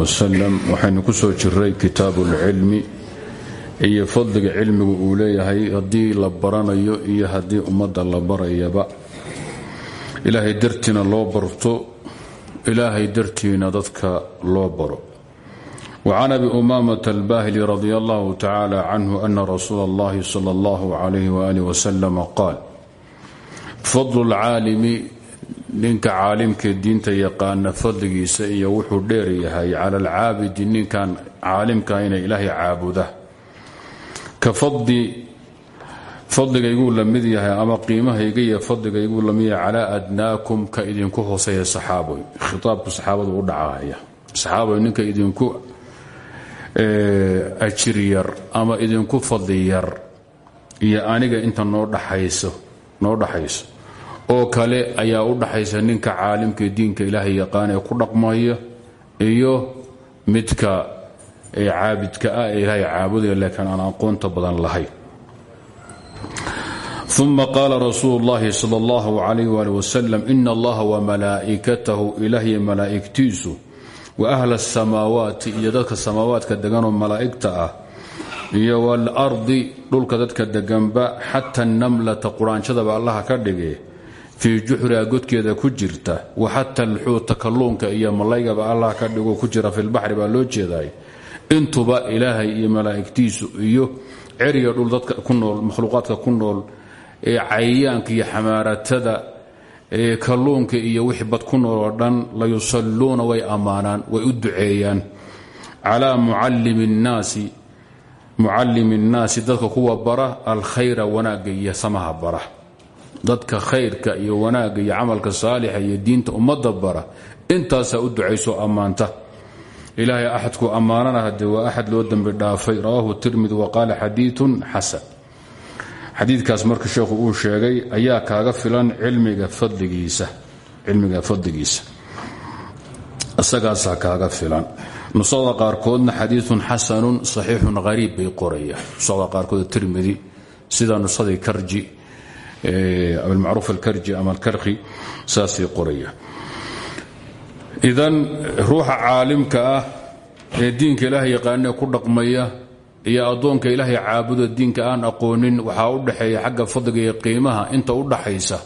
wasalam waxaynu ku soo jiray kitaabuulcilmi iyo fadliga cilmigu uu leeyahay haddii la baranayo iyo haddii ummadda la barayaba. Ilaahay dartiina loo barto ilaahay dartiina dadka loo baro. Wa can abi umaamata albahili radia allahu tacaala canhu ana rasuula allahi sala allahu calayh waaalih wasalama qaal fadlu ninka caalimkee diinta yaqaana fadligiisa iyo wuxuu dheer yahay cala alcaabidi ninkan caalimka ina ilaahay caabuda. Ka fadligayguu la mid yahay ama qiimahayga iyo fadligayguu la mid yahay calaa adnaakum ka idinku hooseeya saxaaboy khitaabku saxaabadu u dhacaya saxaaboy ninka idinku ajir yar ama idinku fadli yar iyo aniga inta noo dhaxayso oo kale ayaa u dhaxaysa ninka caalimka diinka ilaahay yaqaan ee ku dhaqmaya iyo midka caabidka ah ee ilaahay caabudaya laakiin aan aqoonta badan lahayn uma qaala rasuulu اllahi salى اllah alayh ali wasalam ina allaha wamalaa'ikatahu ilaahiy malaa'igtiisu wa ahla الsamaawaati iyo dadka samaawaadka deganoo malaa'igta ah iyo waalardi dhulka dadka deganba xata namlata quraanshadaba allaha ka dhige fii juxriha godkeeda ku jirta wa xata alxuuta kalluunka iyo malaygaba allah ka dhigo ku jira filbaxri baa loo jeeday intuba ilaahay iyo malaa'igtiisu iyo ceriga dhul dadka ku nool makhluuqaadka ku nool ee cayayaanka iyo xamaaratada ee kalluunka iyo wixii bad ku nool oo dhan la yusalluuna way ammaanaan way u duceeyaan. Calaa mucallimi nnaasi mucallimi nnaasi dadka kuwa bara alkhayra wanaagga iyo samaha bara dadka khayrka iyo wanaagga iyo camalka saalixa iyo diinta ummadda bara intaasaa u ducayso ammaanta. Ilaahay axadku ammaanana hadee waa axad loo dembi dhaafay. Rawaahu tirmidi wa qaala xadiiun xasan. Xadiidkaas marka sheekhu uu sheegay ayaa kaaga filan cilmiga fadligiisa isagaasaa kaaga filan. Nusada qaarkoodna xadiiun xasanun saxiixun hariib bay qorayaan. Nusada qaarkood tirmidi sida nusadii karji abimacruuf alkarji ama alkarki saasay qorayaan idan ruuxa caalimka ah ee diinka ilaahay yaqaanee ku dhaqmaya iyo addoonka ilaahay caabuda diinka aan aqoonin waxaa u dhaxeeya xagga fadliga iyo qiimaha inta u dhaxaysa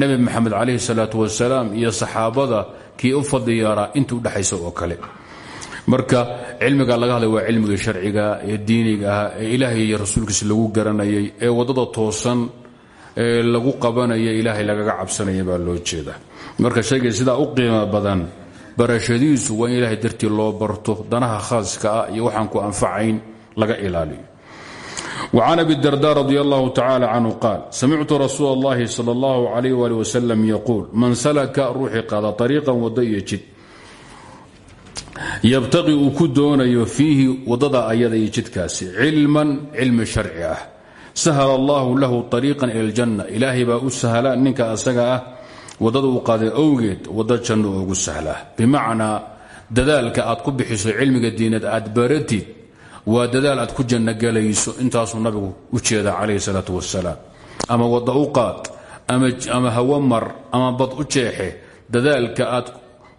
nebi maxamed calayhi salaatu wasalaam iyo saxaabada kii u fadli yaraa inta udhexaysa oo kale. Marka cilmiga laga hadlay waa cilmiga sharciga ee diiniga ah ee ilaahay iyo rasuulkiisa lagu garanayay ee waddada toosan lagu qabanaya ilaahay lagaga cabsanaya baa loo jeeda marka shayga sidaa u qiimo badan barashadiisu waa in ilaahay dartii loo barto danaha khaaska ah iyo waxaan ku anfacayn laga ilaaliyo وcan abi darda radi allahu tacala canhu qaal samictu rasuul اllahi sal اllahu alayh ali wasalam yaquul man salaka ruuxii qaada ariiqan wado iyo jid yabtaqi uu ku doonayo fiihi wadada ayada iyo jidkaasi cilman cilmi sharci ah sahla allahu lahu ariiqan ila اljanna ilaahay baa u sahla ninka asaga ah waddada uu qaaday owgeed wado janno ugu sahlaa. Bimacnaa dadaalka aad ku bixiso cilmiga diinad aad baratid waa dadaal aad ku janno gelayso intaasuu nabigu u jeeda calayhi salaatu wasalaam ama wadda u qaad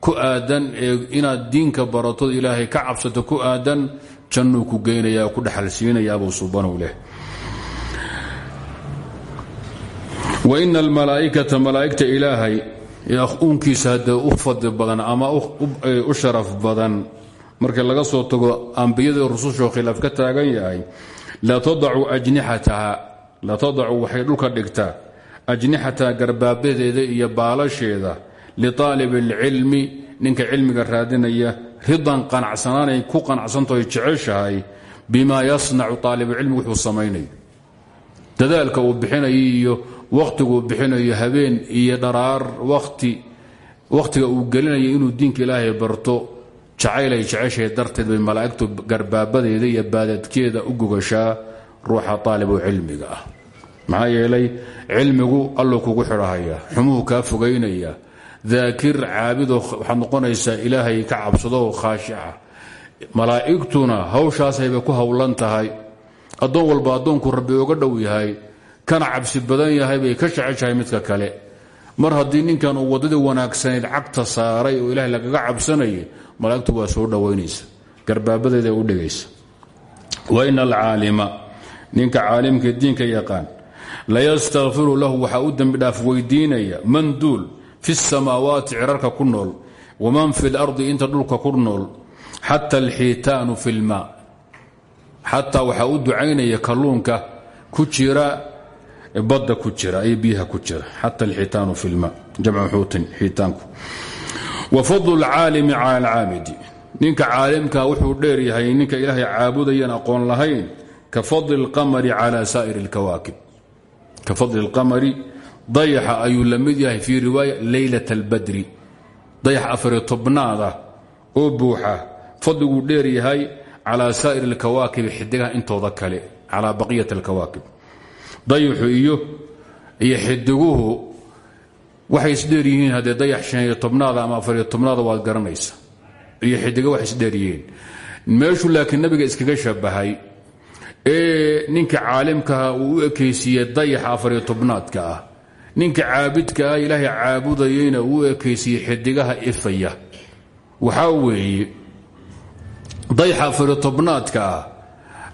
ku aadan ee diinka baratood ilaahay ka cabsato ku aadan jannuu ku geynaya ku dhexalsiinayaabuu subanow leh wa ina almalaa'ikata malaa'igta ilaahay uunkiisa haddee u fadli badan ama u sharaf badan marka laga soo tago ambiyadii rusushoo khilaaf ka taagan yahay latadacu ajnixataha latadacu waxay dhulka dhigtaa. Ajnixataha garbaabadeeda iyo baalasheeda. Liaalib اlcilmi ninka cilmiga raadinaya ridan qanacsanaanay ku qanacsantahoy jeceshahay bima yasnacu aalibulcilmi wuxuu samaynayo dadaalka uu bixinayo wakhtiguu bixinayo habeen iyo dharaar wakhtiga uu gelinayo inuu diinka ilaahay barto jacaylay jeceshahay darteed bay malaa'igtu garbaabadeeda iyo baadadkeeda u gogashaa ruuxa taalibu cilmiga ah. Maxaa yeelay cilmigu kugu xidhahaya xumuhu kaa fogaynaya daakir caabido waxaad noqonaysaa ilaahay ka cabsadoo khaashica malaa'igtuna hawshaasayba ku howlan tahay. Addoon walba addoonku rabbi oga dhow yahay kana cabsi badan yahay bay ka jeceshahay midka kale. Mar haddii ninkan uu waddadii wanaagsanayd cagta saaray oo ilaahay lagaga cabsanayay malaa'igtu waa soo dhowaynaysa garbaabadeeda u dhigaysa. Wa ina alcaalima ninka caalimkae diinka yaqaan layastakfiru lahu waxaa u dembi dhaaf weydiinaya man duul fi samaawaati cirarka ku nool waman fi lardi inta dhulka ku nool xata alxiitaanu fi lmaa xataa waxaa u ducaynaya kalluunka ku jira badda ku jira ay biyaha ku jira xata alxitaanu fi lmaa jamcu xuutin xiitaanku wa fadlu alcaalimi cala alcaabidi ninka caalimka wuxuu dheer yahay ninka ilaahay caabudayan aqoon lahayn ka fadli اlqamari cala saa'ir اlkawaakib ka fadli اlqamari dayaxa ayuu la mid yahay fii riwaaya leylat اlbadri dayax afariyo tobnaada oo buuxa fadliguu dheer yahay calaa saa'ir اlkawaakibi xidigaha intooda kale calaa baqiyat اlkawaakib dayaxu iyo iyo xidiguhu waxay isdheer yihiin dayax shaniyo tobnaada ama afariyo tobnaada waad garanaysa iyo xidigo wax isdheer yihiin. Laakiin nabiga iskaga shabahay ee ninka caalimkaha uu u ekaysiiyey dayaxa afariyo tobnaadka ah. Ninka caabidka ah ilaahay caabudayeyna uu u xidigaha ifaya. Waxaa weeye dayaxa afariyo tobnaadka ah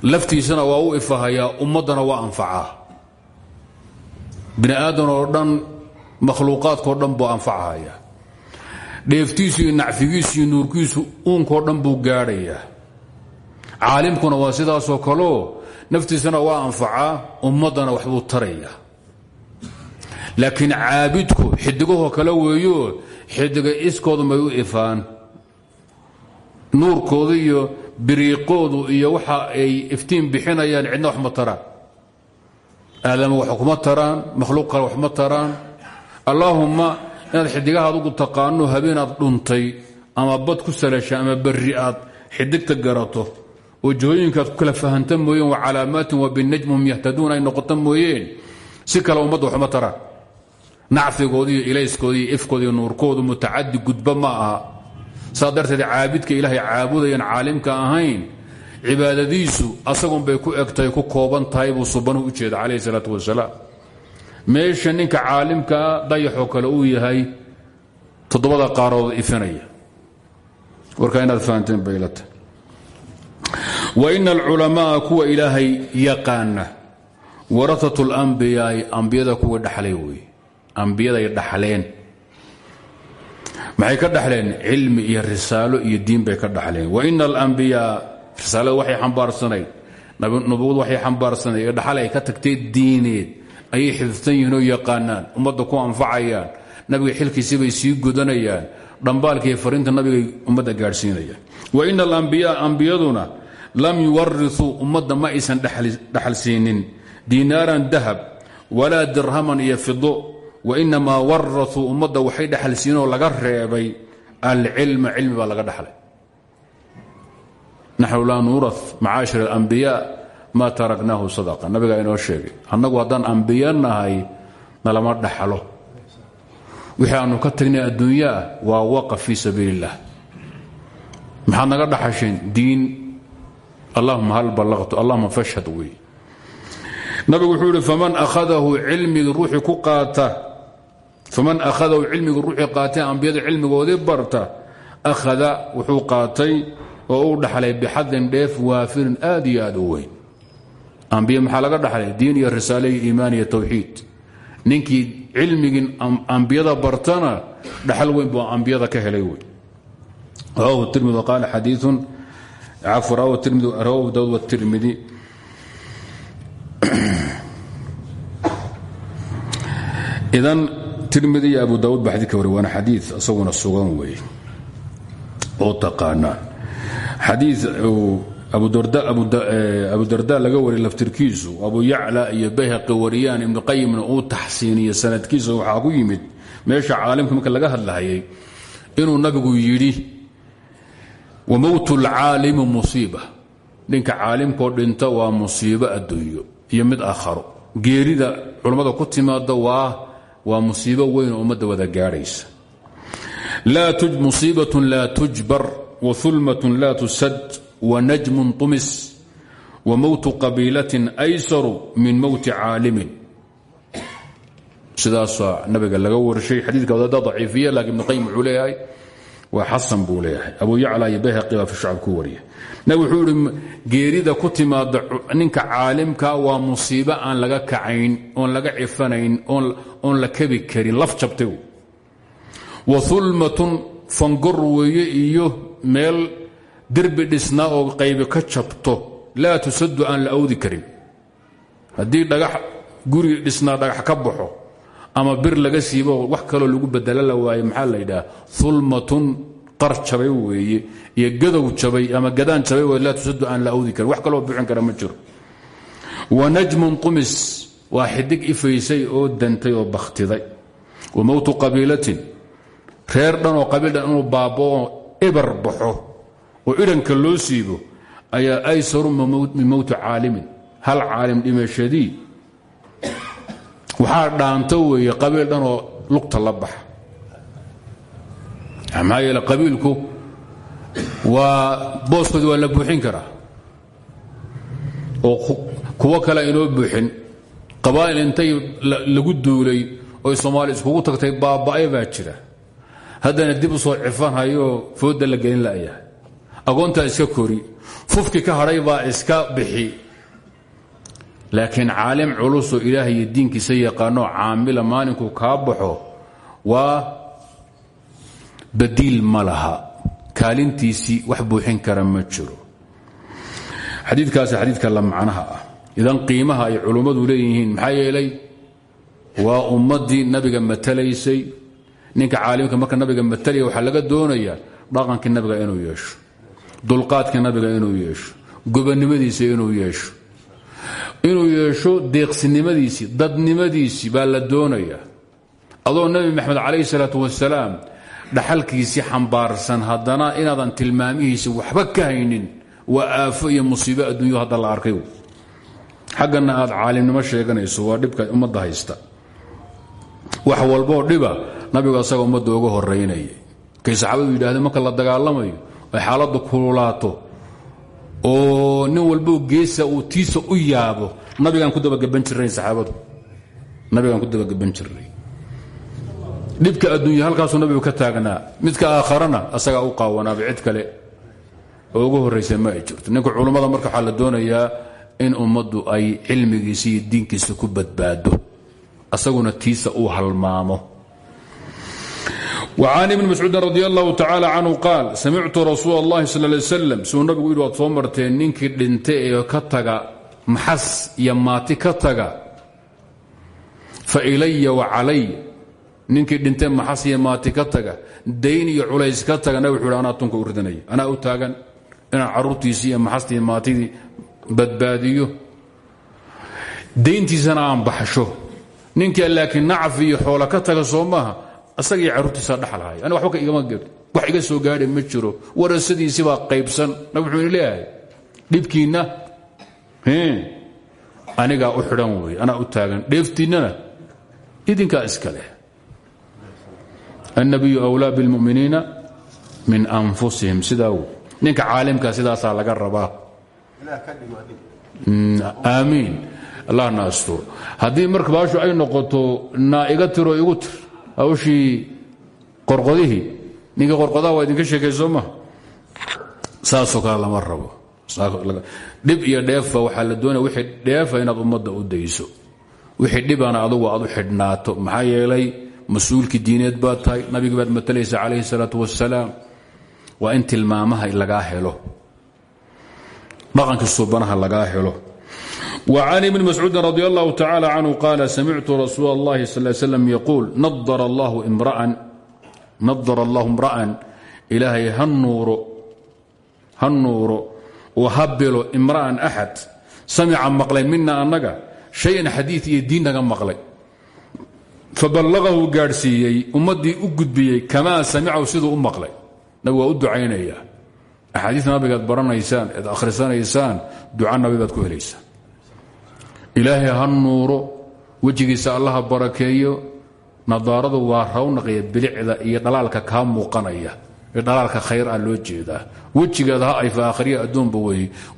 laftiisana waa u ifahayaa ummaddana waa anfacaa bini aadan oo dhan makhluuqaadkao dhan buu anfachaya dheeftiisu iyo nacfigiisu iyo nuurkiisu uunkao dhan buu gaadhayaa. Caalimkuna waa sidaasoo kaleo naftiisana waa anfacaa ummaddana waxbuu taraya laakiin caabidku xidigahoo kale weeyo xidiga iskoodu may u ifaan. Nuurkoodu iyo biriiqoodu iyo waxa ay iftiin bixinayaan cidna wax ma taraan aadama wax kuma taraan makhluuq kale wax ma taraan. Allaahumma inaad xidigaha adugu taqaano habeenaad dhuntay ama bad ku salasha ama berri aad xidigta garato oo jihooyinkaad ku kala fahanta mooyeen wa calaamaatin wa binajmhum yahtaduun ay noqota mooyeen si kale ummadda waxma taraan. Nacfigoodi iyo ilayskooda iyo ifkooda iyo nuurkoodu mutacadi gudba ma aha. Saa darteed caabidka ilaahay caabudayaan caalimka ahayn cibaadadiisu asagun bay ku egtahay ku kooban tahay buu subanuhu u jeeda calayhi salaatu wasalaam. Meesha ninka caalimkaa dayaxoo kale uu yahay toddobada qaarooda ifinaya. Warkaa inaad fahanteen baylata wa ina alculamaaa kuwa ilaahay yaqaana waratat اlambiyaai ambiyada kuwii dhaxlay wey ambiyaday dhaxleen. Maxay ka dhaxleen? Cilmi iyo risaalo iyo diin bay ka dhaxleen. Waina alambiyaa risaalada waxay xambaarsanayd nubuwadu waxay xambaarsanayd ee dhaxal ay ka tagtay diineed ayay xifdsan yihiin yaqaanaan ummadda ku anfacayaan nabiga xilkiisi bay sii gudanayaan dhambaalkiiyo fariinta nabigay ummadda gaadhsiinayaan. Waina alambiyaa ambiyaduna lam yuwariuu ummadda ma aysan dhaxal siinin. Diinaaran dahab walaa dirhaman iyo fido wainamaa warauu ummadda waxay dhaxal siinoo laga reebay alcilma cilmi baa laga dhaxlay naxnu laa nuura macaashir alambiyaa maa taraknaahu sadaqa nabigaa inoo sheegay annagu haddaan ambiya nahay nalama dhaxlo wixii aanu ka tagnay adduunyaa waa waqaf fii sabiil illah naga dhaxasheen diin allahuma hal ballaqtu allahuma fashhad wey nabigu wuxuu ihi faman ahadahu cilmigii ruuxii ku qaata faman akhadahu cilmigii ruuxii qaatay ambiyada cilmigoodii barta akhada wuxuu qaatay oo uu dhaxlay bixadin dheef waafirin aad iyo aad u weyn. Ambiye maxaa laga dhaxlay? Diin iyo risaale iyo iimaan iyo towxiid ninkii cilmigii ambiyada bartana dhaxal weyn buu ambiyada ka helay wey rawahu tirmidi qaala xadiiun cafwa rawahu tirmidi rawahu daawud watirmidi idan tirmidi abu daawud baa xadidka wari waana xadii isaguna sugan wey oo taqaanaa xadii abu darda laga wariy laftirkiisu abu yacla iyo bayhaqi wariyaan ibnu qayimna uu taxsiiniyo sanadkiisa waxaa ku yimid meesha caalimka marka laga hadlahayay inuu nabigu yidhi wamowtu lcaalimi musiiba. Ninka caalimkoo dhinta waa musiibo adduunyo iyo mid aakharo. Geerida culammada ku timaada waa waa musiibo weyn oo ummadda wada gaadhaysa. Musiibatun laa tujbar waulmatun laa tusad wanajmun tumis wamowtu qabiilatin aysaru min mowti caalimin. Sidaasaa nabiga laga warshay xadiidka wadaada daciifiya laakiin ibnu qayim wuxuu leeyahay waa xasan buu leeyahay. Abu yacla iyo bayhaqi baa fi shacab ku wariya nabig wuxuu ihi geerida ku timaada ninka caalimka waa musiibo aan laga kacayn oon laga cifanayn oon la kebi karin laf jabtay. Wa ulmatun fangor weeye iyo meel derbi dhisnaa oo qaybi ka jabto laa tusadu aan la awdi karin. Haddii dhagax guri dhisnaa dhagax ka baxo ama bir laga siibo wax kaloo lagu bedela la waaye maxaa la yidhaha ulmatun qar weeye iyo gadow jabay ama gadaan jabay w laa tusadu aan la awdi karin. Wax kaloo buuxin kara ma jiro. Wa najmun qumis waa xidig ifaysay oo dantay oo bakhtiday. Wa mowtu qabiilatin reer dhan oo qabiil dhan inuu baaboo ebar baxo oo idhanka loo siibo ayaa aysaru min mowti caalimin hal caalim dhimashadii waxaa dhaanto weeye qabiil dhan oo lugta la baxa maxaa yeele qabiilku waa booskoodi waa la buuxin karaa. Oo kuwo kale inoo buuxin qabaa'il intay lagu duulay oy soomaali iskugu tagtay baaba'ay baa jira haddana dib u soo cifanhayoo fooda la gelin la'yahay agoontaa iska kori fufki ka hadhay baa iska bixi. Laakiin caalim culusoo ilaahay diinkiisa yaqaanoo caamila maalinkuu kaa baxo waa badiil ma laha. Wax buuxin kara ma jiro. Xadiikaasi xadiidka la macnaha ah. Idan qiimaha ay culummadu leeyihiin maxaa yeelay? Waa ummaddii nabiga matalaysay ninka caalimka marka nabiga matalaya waxaa laga doonayaa dhaqankii nabiga inuu yeesho dulqaadkii nabiga inuu yeesho gobonnimadiisa inuu yeesho. Inuu yeesho deeqsinimadiisii dadnimadiisii baa la doonayaa. Adoo nebi maxamed calayhi salaatu wasalaam dhaxalkiisii xambaarsan haddana inaadan tilmaamihiisi waxba ka haynin waa aafo iyo musiibo adduunyo hadda la arkay xaggana aad caalimnimo sheeganayso waa dhibka ummadda haysta wax walboo dhiba nabigu asaga ummadda uga horeynaya kay saxaabadu yidhahdeen marka la dagaalamayo ay xaaladdu kululaato oo nin walbo geesa uu tiisa u yaabo nabigaan ku dabagaban jirnayn saxaabadu. Nabigaan ku dabageban jirnay dhibka adduunya halkaasuu nabigu ka taagnaa midka aakharana asagaa u qaawanaaba cid kale. Oo ugu horraysa ma jirto. Ninka culummada marka waxaa la doonayaa in ummaddu ay cilmigiisa iyo diinkiisa ku badbaado asaguna tiisa uu halmaamo. وcan ibni mascuudin radi allahu tacala canhu qaal samictu rasuul اllahi sal lay slam siduu nabigu yidhi waad soo marteen ninkii dhinta ee ka taga maxas iyo maati ka taga. Fa ilaya wacalay ninkii dhinte maxas iyo maati ka taga dayn iyo culays ka taga. Nabig wuxu anaa tunka u ridanaya anaa u taagan. Dayntiisana aan baxsho ninkaa laakiin nacfi iyo xoola ka taga soo maaha asagii carruurtiisa dhaxalhay ani waba igama wax iga soo gaadha ma jiro. Warasadiisibaa qaybsan. Nab wuxuu ini leeyahay dhibkiinna anigaa u xidhan wey anaa u taagan. Dheeftiinnana idinkaa iska leh. Annabiyu wlaa bilmuminiina min anfusihim. Sidaa ninka caalimka sidaasaa laga rabaa. Aamiin allahna astuur haddii marka baashu ay noqoto naa iga tiro igu tir. Hawshii qorqodihii ninkii qorqodaha waa idinka sheekay ma? Saasoo kale lama rabo. Iyo dheefa waxaa la doonaya wixii dheefa inaad ummadda u dayso. Wixii dhibana adugu aad u xidhnaato. Maxaa yeelay mas'uulkii diineed baad tahay. Nabigii baad matalaysa calayhi salaatu wasalaam waa in tilmaamaha lagaa helo. Dhaqankii suubanaha lagaa helo وعن بن مسعوud رضي الله تعالى عنه قال سمعت رsuuل اللhi صلى اه سلم يقول نضر الله امرأa ilaahay ha nuuro oo ha bilo imra'an أxad samica maqlay mina annaga شhayan xadiiث iyo diin naga maqlay faballغahu gaadhsiiyey ummaddii u gudbiyey kamaa samicahu siduu u maqlay nabig waa u ducaynaya axaadiis nabigaad baranaysaan eed akhrisanaysaan duca nabi baad ku helaysaan ilaahay ha nuuro wejigiisa allaha barakeeyo nadaaradu waa rawnaqiya bilicda iyo dhalaalka kaa muuqanaya. Ee dhalaalka khayr ah loo jeedaa. Wejigeeda ha ayfa akhriya adduunba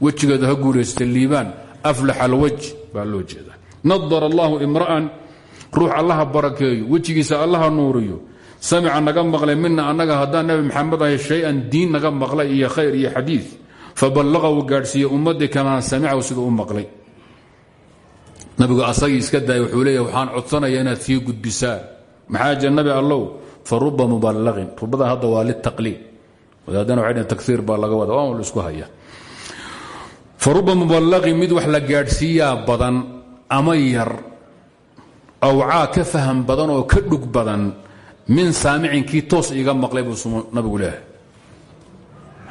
wejigeeda ha guulaysta liibaan aflax alwaj baa loo jeedaa. Nadar allahu imra'an ruux allaha barakeeyo wejigiisa allaha nuuriyo. Samica naga maqlay mina annaga haddaan nabi maxamed ahay shay-an diin naga maqlay iyo khayr iyo xadiid faballaqahu gaadhsiiye ummadii kamaa samicahu siduu u maqlay nabigu asagii iska daaya wuxuu leeya waxaan codsanaya inaad sii gudbisaan maxaa jira nabi allow fa ruba muballaqin. Rubada hadda waa litaqliid wadaadana waxay dhn baa laga wada waan isku haya. Fa ruba mid wax la gaadhsiiyaa badan ama yar awcaa ka faham badan oo ka dhug badan min saamicin kii toos iga maqlay buu nabigu leehay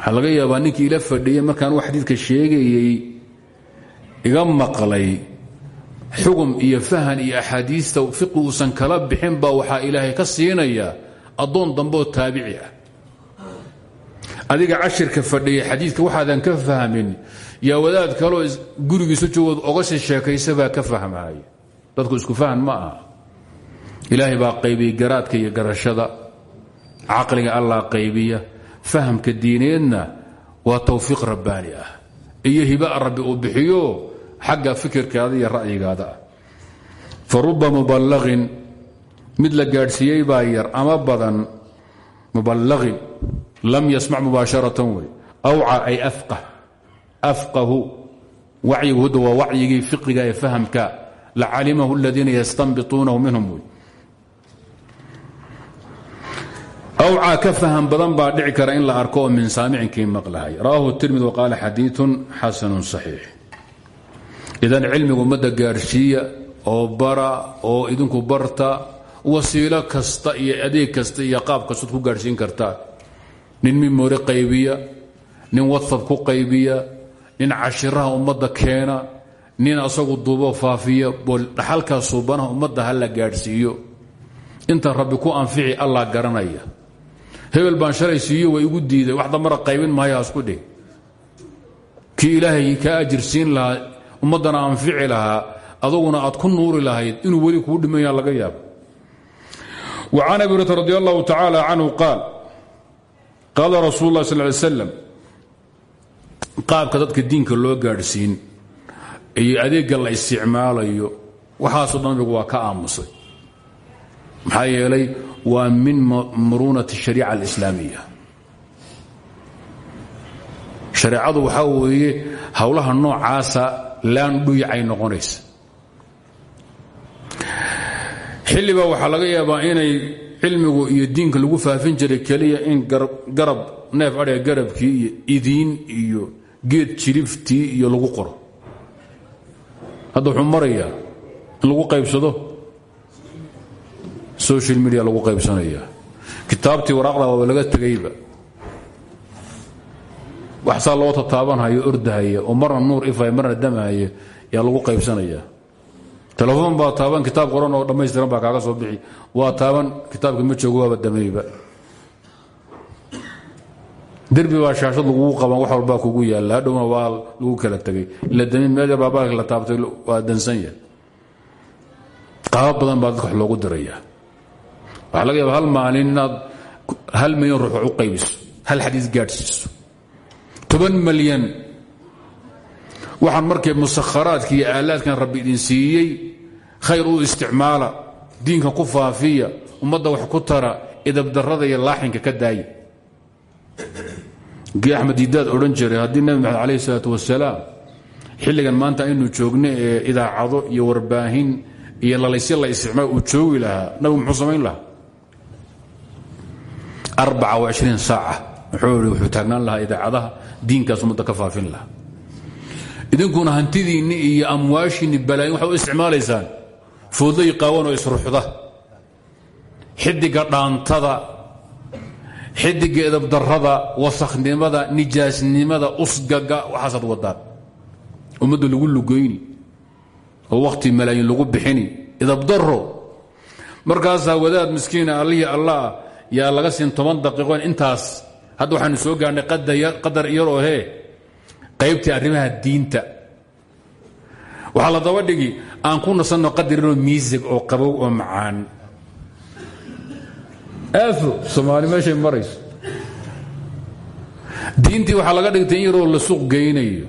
waxaa yaabaa ninkii ila fadhiyey markaan u xadiidka sheegayey iga maqlay xugum iyo fahan iyo axaadiista fiqi uusan kala bixin baa waxaa ilaahay ka siinaya addoon dambeoo taabici ah. Adiga cashirka fadhiya xadiidka waxaadan ka fahmin yaa wadaad kaloo gurigiisu joogood oga sii sheekaysa baa ka fahmaya dadku isku fahan ma aha. Ilaahay baa qaybiyey garaadka iyo garashada. Caqliga allah qaybiya. Fahamka diineedna waa tawfiiq rabbaani ah. Iyo hiba rabbi uu bixiyo xagga fikirkaada iyo ra'yigaada ah. Fa ruba muballaqin mid la gaadhsiiyey baa yar ama badan muballaqin lam yasmac mubaasharatan wey. Awca ay afqah afqahu wacyigu hudda waa wacyigii fiqiga fahamka lacalimahu aladiina yastanbituunahu minhum wey. Ka faham badan baa dhici kara in la arko oo min saamicinkii maqlahay. Rawaahu tirmid waqaala xadiiun xasanun saxiix idan cilmiga ummadda gaadhsiiya oo bara oo idinku barta wasiilo kasta iyo adeeg kasta iyo qaab kastood ku gaadhsiin kartaa nin mimoori qaybiya nin watsab ku qaybiya nin cashiraha ummadda keena nin asagu duubo faafiya dhaxalkaa suubanaha ummadda ha la gaadhsiiyo inta rabbi anfici allah garanaya. Hebel baan shalay way igu diiday wax dambara qaybin maayo hasku dhih kii ilaahay kaa ajirsiin lahaa ummaddana anfici lahaa aduguna aad ku nuuri lahayd inuu weli kuu dhimaya laga yaabo. Can abi hurata radi allahu tacaala canhu qaal qaala rasuul lah sal ly slam dadka diinka loo gaadhsiin iyo adeegga la isticmaalayo waxaasoo dhan waa ka aamusay. Maxaa yeelay waa min muruunati shariica alislaamiya. Shareecadu waxaa weeye howlaha noocaasa laan dhuyacay noqonaysa. Xilliba waxaa laga yaabaa inay cilmigu iyo diinka lagu faafin jiray keliya in garab neef adhiga garabkii iyo idiin iyo geed jiriftii iyo lagu qoro. Hadda wuxuu marayaa in lagu qaybsado? Social media lagu qaybsanaya kitaabtii waraaqda waaba laga tegayba waxsaa loo tataabanhayo ordahaya oo marna nuur ifaya marna damahaya yaa lagu qaybsanaya. Telefoon baa taaban kitaab qoran oo dhammaystiran baa kaaga soo bixi. Waa taaban kitaabka ma joogo waaba damayba. Derbi baa shaashad lagugu qaban wax walbaa kugu yaalla. Hadhowna waa lagu kala tegay ila dami meel yar baabaaka la taabtay waa dansan yahay. Qaabo badan baa wax loogu diraya waxaa laga yaaba hal maalin hal milyan ruux u hal xadiis gaadhsiiso toban malyan waxaan markay musakharaadka iyo rabbi idin siiyey khayr isticmaala diinka ku faafiya ummadda wax ku tara idabdarrada iyo laaxinka ka daaya gii axmed didaad odhan jiray haddii nebi maxamed calayh isalaatu wasalaam xilligan maanta aynu joogno ee idaacado iyo warbaahin iyo lalaysya la isticmaal uu joogi lahaa nabigu muxuu samayn lahaa? Waishriin saaca wuxuu wuxuu taagnaan lahaa idaacadaha diinkaas ummadda ka faafin lahaa. Idinkuna hantidiinni iyo amwaashiinni balaayin waxaad u isticmaalaysaan. Foodlay qaawan oo isruxda. Xidiga dhaantada xidiga edabdarrada wasakhnimada nijaasnimada usgaga waxaasaad wadaan ummadda lagu lugayni oo wakhti malaayin lagu bixini. Idabdaro markaasaa wadaad miskiina allihii allah yaa laga siin toban daqiiqo intaas hadda waxaanu soo gaarnay qadar iyaroo hee qaybtii arrimaha diinta. Waxaa la daba dhigi aan ku nasanno qadar yaroo miisig oo qabow oo macaan. Aafo soomaali meeshay marayso. Diintii waxaa laga dhigtay in yaroo la suuq geynayo.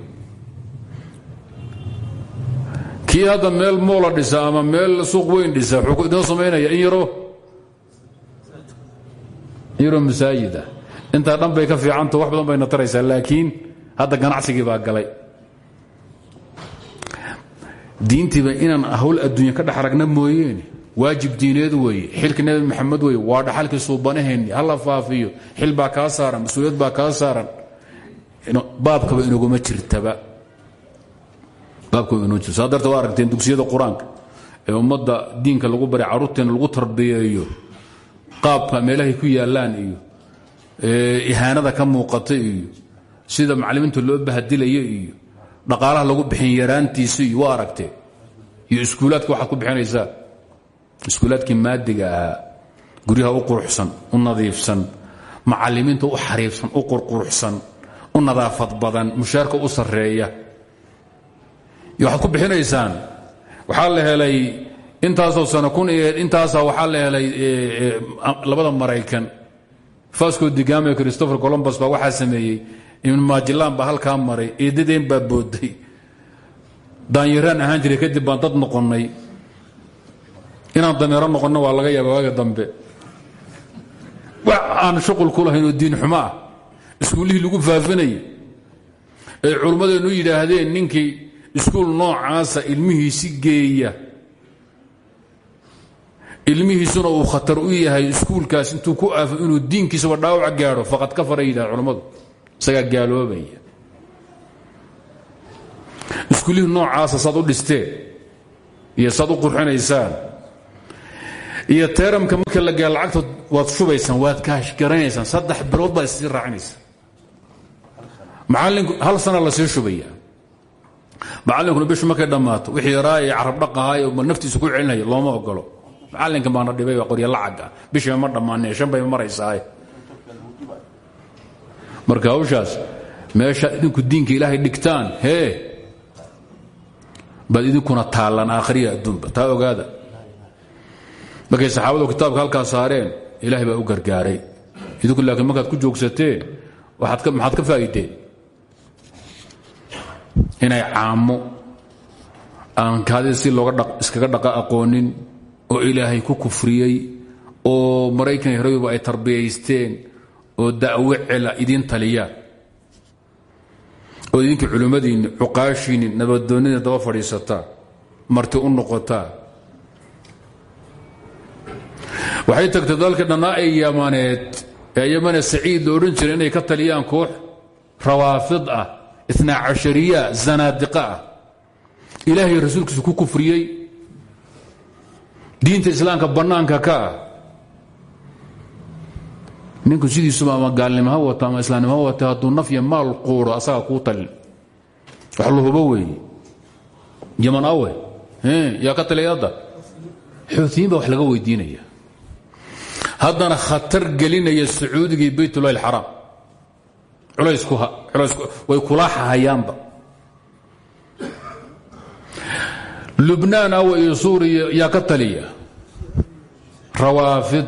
Kii meel moola dhisa meel suuq weyn dhisa wuxuu inoo samaynaya in yaroo in yaroo intaa dhan bay ka fiicanta wax badan bayna taraysaa laakiin hadda ganacsigii baa galay. Diintiiba inaan hawl adduunya ka dhex aragna mooyeene waajib diineed weeye xilka nebi maxamed weye waa dhaxalkii suubanaheenni hala faafiyo xil baa kaa saaran mas'uuliyad baa kaa saaran. Baabkaba inaguma jirtaba. Baabkaba inoo jirta. Saa waa aragteen dugsiyada qur'aanka ee ummadda diinka lagu baray carruurteena lagu tarbiyeeyo qaabka meelahay ku yaallaan iyo ihaanada ka muuqata iyo sida macallimiinta loo bahadilayo iyo dhaqaalaha lagu bixin yaraantiisa iyo waa iyo iskuulaadka waxaad ku bixinaysaa iskuulaadkii maadiga ahaa guryaha u quruxsan u nadiifsan macalimiinta u xariifsan u qurquruxsan u nadaafad badan mushaarka u sarreeya. Waxaad ku bixinaysaan waxaa la helay intaasoo sano kun iyo intaasaa waxaa la helay labada maraykan fasco digame christopher colombus baa waxaa sameeyey. Majilan baa halkaa maray. Eedadeen baa booday daanyaraan ahaan jiray kadib baan dad noqonnay. Inaan dameero noqonno waa laga yaaba waaga dambe. Wax aan shuqul ku lahayn oo diin xumo ah iskuullihii lagu faafinayay. Ay culummadeennu yidhaahdeen ninkii iskuul noocaasa ilmihiisi geeya ilmihiisuna uu khatar u yahay iskuulkaas intuu ku aafo inuu diinkiisaba dhaawac gaadho faqad ka fara yidhahd culammadu isagaa gaaloobaya iskuullihii noocaasa saad u dhisteen iyo saad u iyo teeramka marka la gaalo lacagta waad shubaysaan waad kaashgaranaysaan saddex bilood baad issii raacinaysaa macallinku hal sana la sii shubaya macallinkuna bishu markay dhammaato wixii yaraa ee carab dhaqahaay ma naftiisu ku celinaya looma ogolo macallinka baana dhibay waa qorya lacaga bishiiba ma dhammaanee shan bay maraysaa marka hawshaas meesha idinku diinka ilaahay dhigtaan hee baad idinkuna taallaan aakhriya adduunba taa ogaada. Markay saxaabadu kitaabka halkaa saareen ilaahay baa u gargaaray. Idinku laakiin markaad ku joogsateen maxaad ka faa'iideen? Inay caamo aan kaadida si looga iskaga dhaqa aqoonin oo ilaahay ku kufriyey oo maraykan harabiba ay tarbiyaysteen oo da'wo cela idiin taliyaan oo idinkii culimmadiinni cuqaashiinni nabadoonnida daba fadhiisataa marti u noqotaa waxay tagtay dalka dhannaa ee yamaneed ee yamane saciid la odhan jiray inay ka taliyaan koox rawaafid ah itnaa cashariya zanaadiqa ah. Ilaahay rasuulkiisu ku kufriyey diinta islaamka bannaanka ka. Ninku sidiisuba ama gaalnimo wata ama islaamnimo ha wata hadduu nafya maal quuro asaga kuu talin wax la hubo weeye. Yaman awe. Yaa ka taliya hadda? Xuutiyiin wax laga weydiinaya haddana khatar gelinaya sacuudiga iyo baytullahi alxaraam way kulaaxahayaanba lubnaan awa iyo suuriya yaa ka taliya. Rawaafid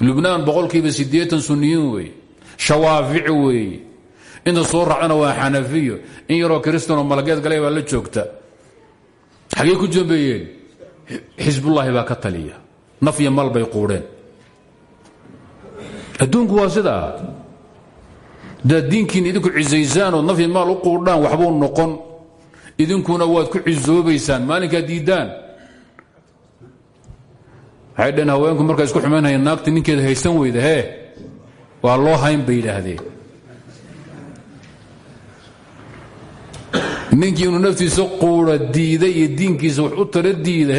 lubnaan boqolkiiba siddeetan sunniyiin weeye shawaafici weeye inta soo raacdana waa xanafiyo. In yaroo kristanoo malageed galay baa la joogta. Xaggey ku jambeeyeen xisbullaahi baa ka taliya. Nafya mal bay quudheen. Adduunku waa sidaa daad diinkiina u idinkuna waad ku cisoobaysaan maalinkaad diiddaan. Waxay dhaheen haweenku markaa isku xumaynhayeen naagta ninkeeda haysan weyda hee? Waa loo hayn bay ninkii inuu naftiisa quudha diida iyo diinkiisa wax u tara diida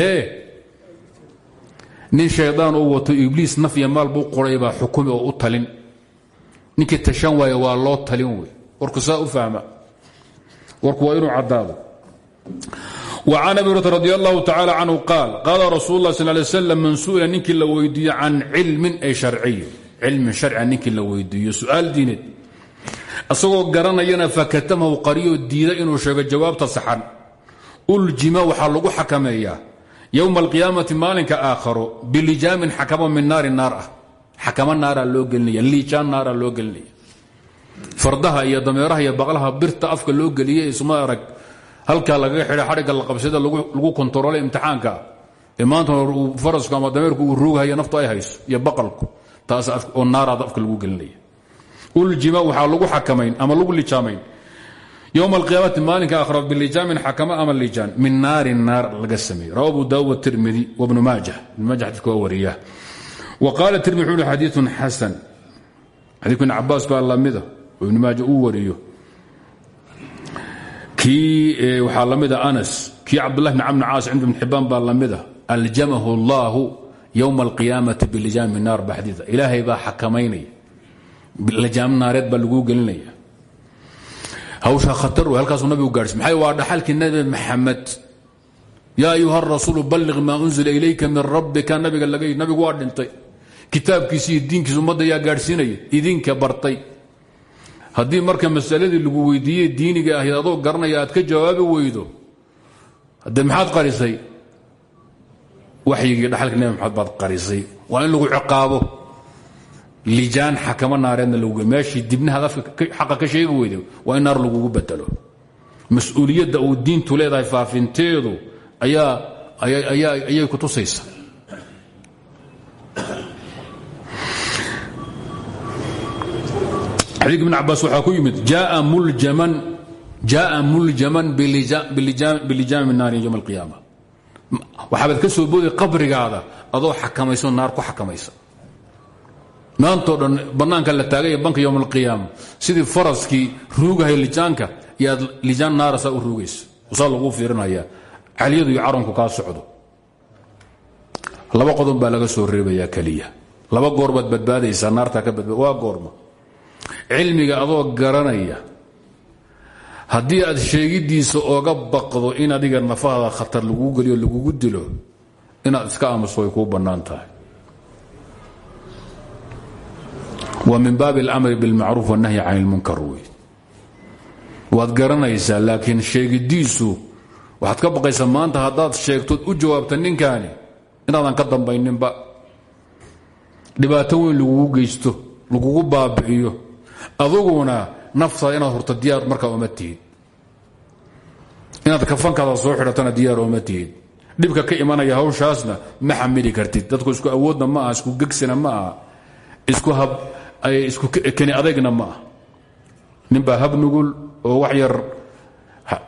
nin shaydaan uu wato ibliis nafya maal buu quray baa xukumi oo u talin. Ninkii tashan waa loo talin wey. Warku saa u fahma. Warku waa inuu caddaado وcan abi hurata radi allahu tacala canhu qaal qaala rasuul اlah sal lay slam man su'ila ninkii la weydiiyo can cilmin ay sharciy cilmin sharcia ninkii la weydiiyo su'aal diineed isagoo garanayana fakatamahu qariyo diida inuu sheego jawaabta saxan uljima waxaa lagu xakameeyaa yowma alqiyaamati maalinka aakharo bilijaamin xakamo min naari naar ah xakamo naaraa loo gelinaya liijaan naaraa loo gelinaya fardaha iyo dameeraha iyo baqlaha birta afka loo geliyey isma arag halkaa lagaga xidha xadhigga la qabsada lagu kontaroolay imtixaanka. Ee maanta farasku ama dameerku uu roogahaya naftu ay hayso iyo baqalku taas oo naaraada afka lagu gelinaya. Uljima waxaa lagu xakamayn ama lagu lijaamayn. Ywma alqiyaamati maalinka akhra bilijaamin xakama ama lijaan min naari naar laga sameeye rawa abu daawud tirmidi wbnu maaja ibn maaja xadidka waa wariya wa qaala tirmidi wuxuu hi xadiiun xasan. Xadiidku ibn cabaas baa lamida oo ibnu maaja uu wariyo kii waxaa lamida anas. Kii cabdulahi bn camr caas cinda ibn xibaan baa lamida aljamahu allahu ywma alqiyaamati bilijaam min naar ba xadiia ilaahay baa xakamaynaya lijaam naareed baa laguu gelinaya. Hawshaa khatar wey halkaasuu nabigu gaadhsi maxay waa dhaxalkii nabi maxamed. Yaa ayuha rasuulu balliq maa unzila ilayka min rabbika. Nabiga laga nabigu waa dhintay. Kitaabkiisi iyo diinkiisa ummadda yaa gaadhsiinaya idinka bartay haddii marka masaladii lagu weydiiyey diiniga ahayd adoo garanaya aad ka jawaabi weydo haddee maxaad qarisay? Waxyigii dhaxalka nabi maxamed baad qarisay. Waa in lagu ciqaabo. Lijaan xakamo naareedna lagu meeshii dibnahaad xaqa ka sheegi weyda waa in naar lagugu bedelo. Mas'uuliyadda uu diintu leedahay faafinteedu ayaa ayay ku xadiik ibn cabaas waxaa ku yimid jaaa muljaman bilijaami naari ywm alqiyaama waxaabaad ka soo booday qabrigaada adoo xakamayso naar ku xakamaysa. Maantoo dhan bannaanka la taagay banka yowm alqiyaama sidii faraskii ruugahay lijaanka iyo aad lijaan naara saa u ruugaysa. Saa fiirinaya caliyadu iyo caranku socdo. Laba qodon baa laga soo reebayaa keliya laba goor baad badbaadaysaa ka badba waa goorma cilmiga adoo garanaya haddii aad sheegiddiisa ooga baqdo in adiga nafahada khatar laguu geliyo lagugu dilo inaad iska aamuso way kuu bannaan tahay wa min baabi اlamri biاlmacruuf wاnahyi can اlmunkar wey waad garanaysaa laakiin sheegiddiisu waxaad ka baqaysaa maanta haddaad sheegtood u jawaabta ninkaani inaadan ka dambayninba dhibaato weyn lagugu geysto lagugu baabi'iyo aduguna naftaada inaad horto diyaar markaa uma tihid. Inaad kafankaada soo xidhatana diyaar uma tihid. Dhibka ka imanaya hawshaasna ma xamili kartid. Dadku isku awoodna ma isku gegsina ma aha isku isku keni adagna ma ah hab nugul oo wax yar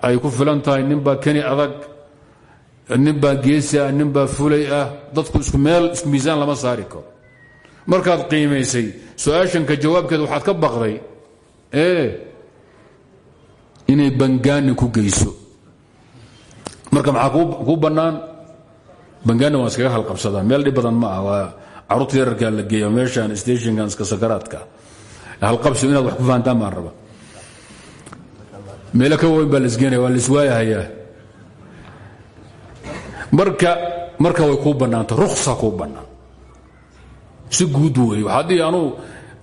ay ku filan tahay ninbaa keni adag ninbaa geesi ah ninbaa fulay ah. Dadku isku meel isku miisaan lama saari karo markaad qiimaysay su'aashanka jawaabkeeda waxaad ka baqday inay bangaani ku geyso. Marka maxaa kuu bannaan? Bangaani waan iskaga halqabsadaa. Meel dhib badan ma ah waa carruurta yararkaa la geeya meeshaan stationkan iska sakaraadka. Halqabsi inaad wax ku fahantaan baan raba meelo ka weyn baa lasgeenaya waa laiswaayahayaa marka marka way kuu bannaanta ruksa kuu bannaan si guud wey haddii anuu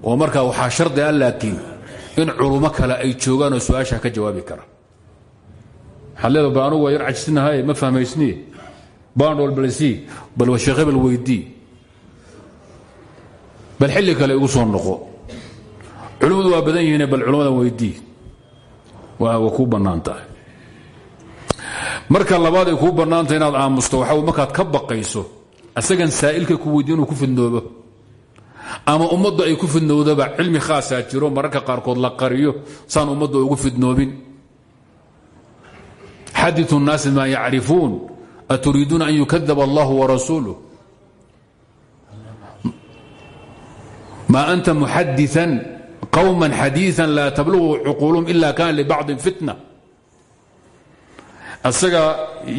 oo markaa waxaa shardi a laakiin in culummo kale ay joogaan oo su'aasha ka jawaabi kara. Waxaad leeda bal anugu waa yar cajisnahay ma fahmaysniye bandol balsii bal sheekh hebel weydii bal xilli kale igu soo noqo. Culimmadu waa badan yihiine bal culammadan weydii waa kuu bannaan tahay. Marka labaad ay kuu bannaantahay inaad aamusto waxaa markaad ka baqayso asagan saa'ilka ku weydiy inuu ku fidnoobo ama ummaddu ay ku fidnowdaba cilmi khaasaa jiro mararka qaarkood la qariyo saan ummaddu ugu fidnoobin xadiu الnaasi maa yacrifuun aturiiduuna an yukadaba allah warasuuluh ma anta muxadiثa qwma xadiiثa laa tablغu cuquulum ila kana libacضi fitna asaga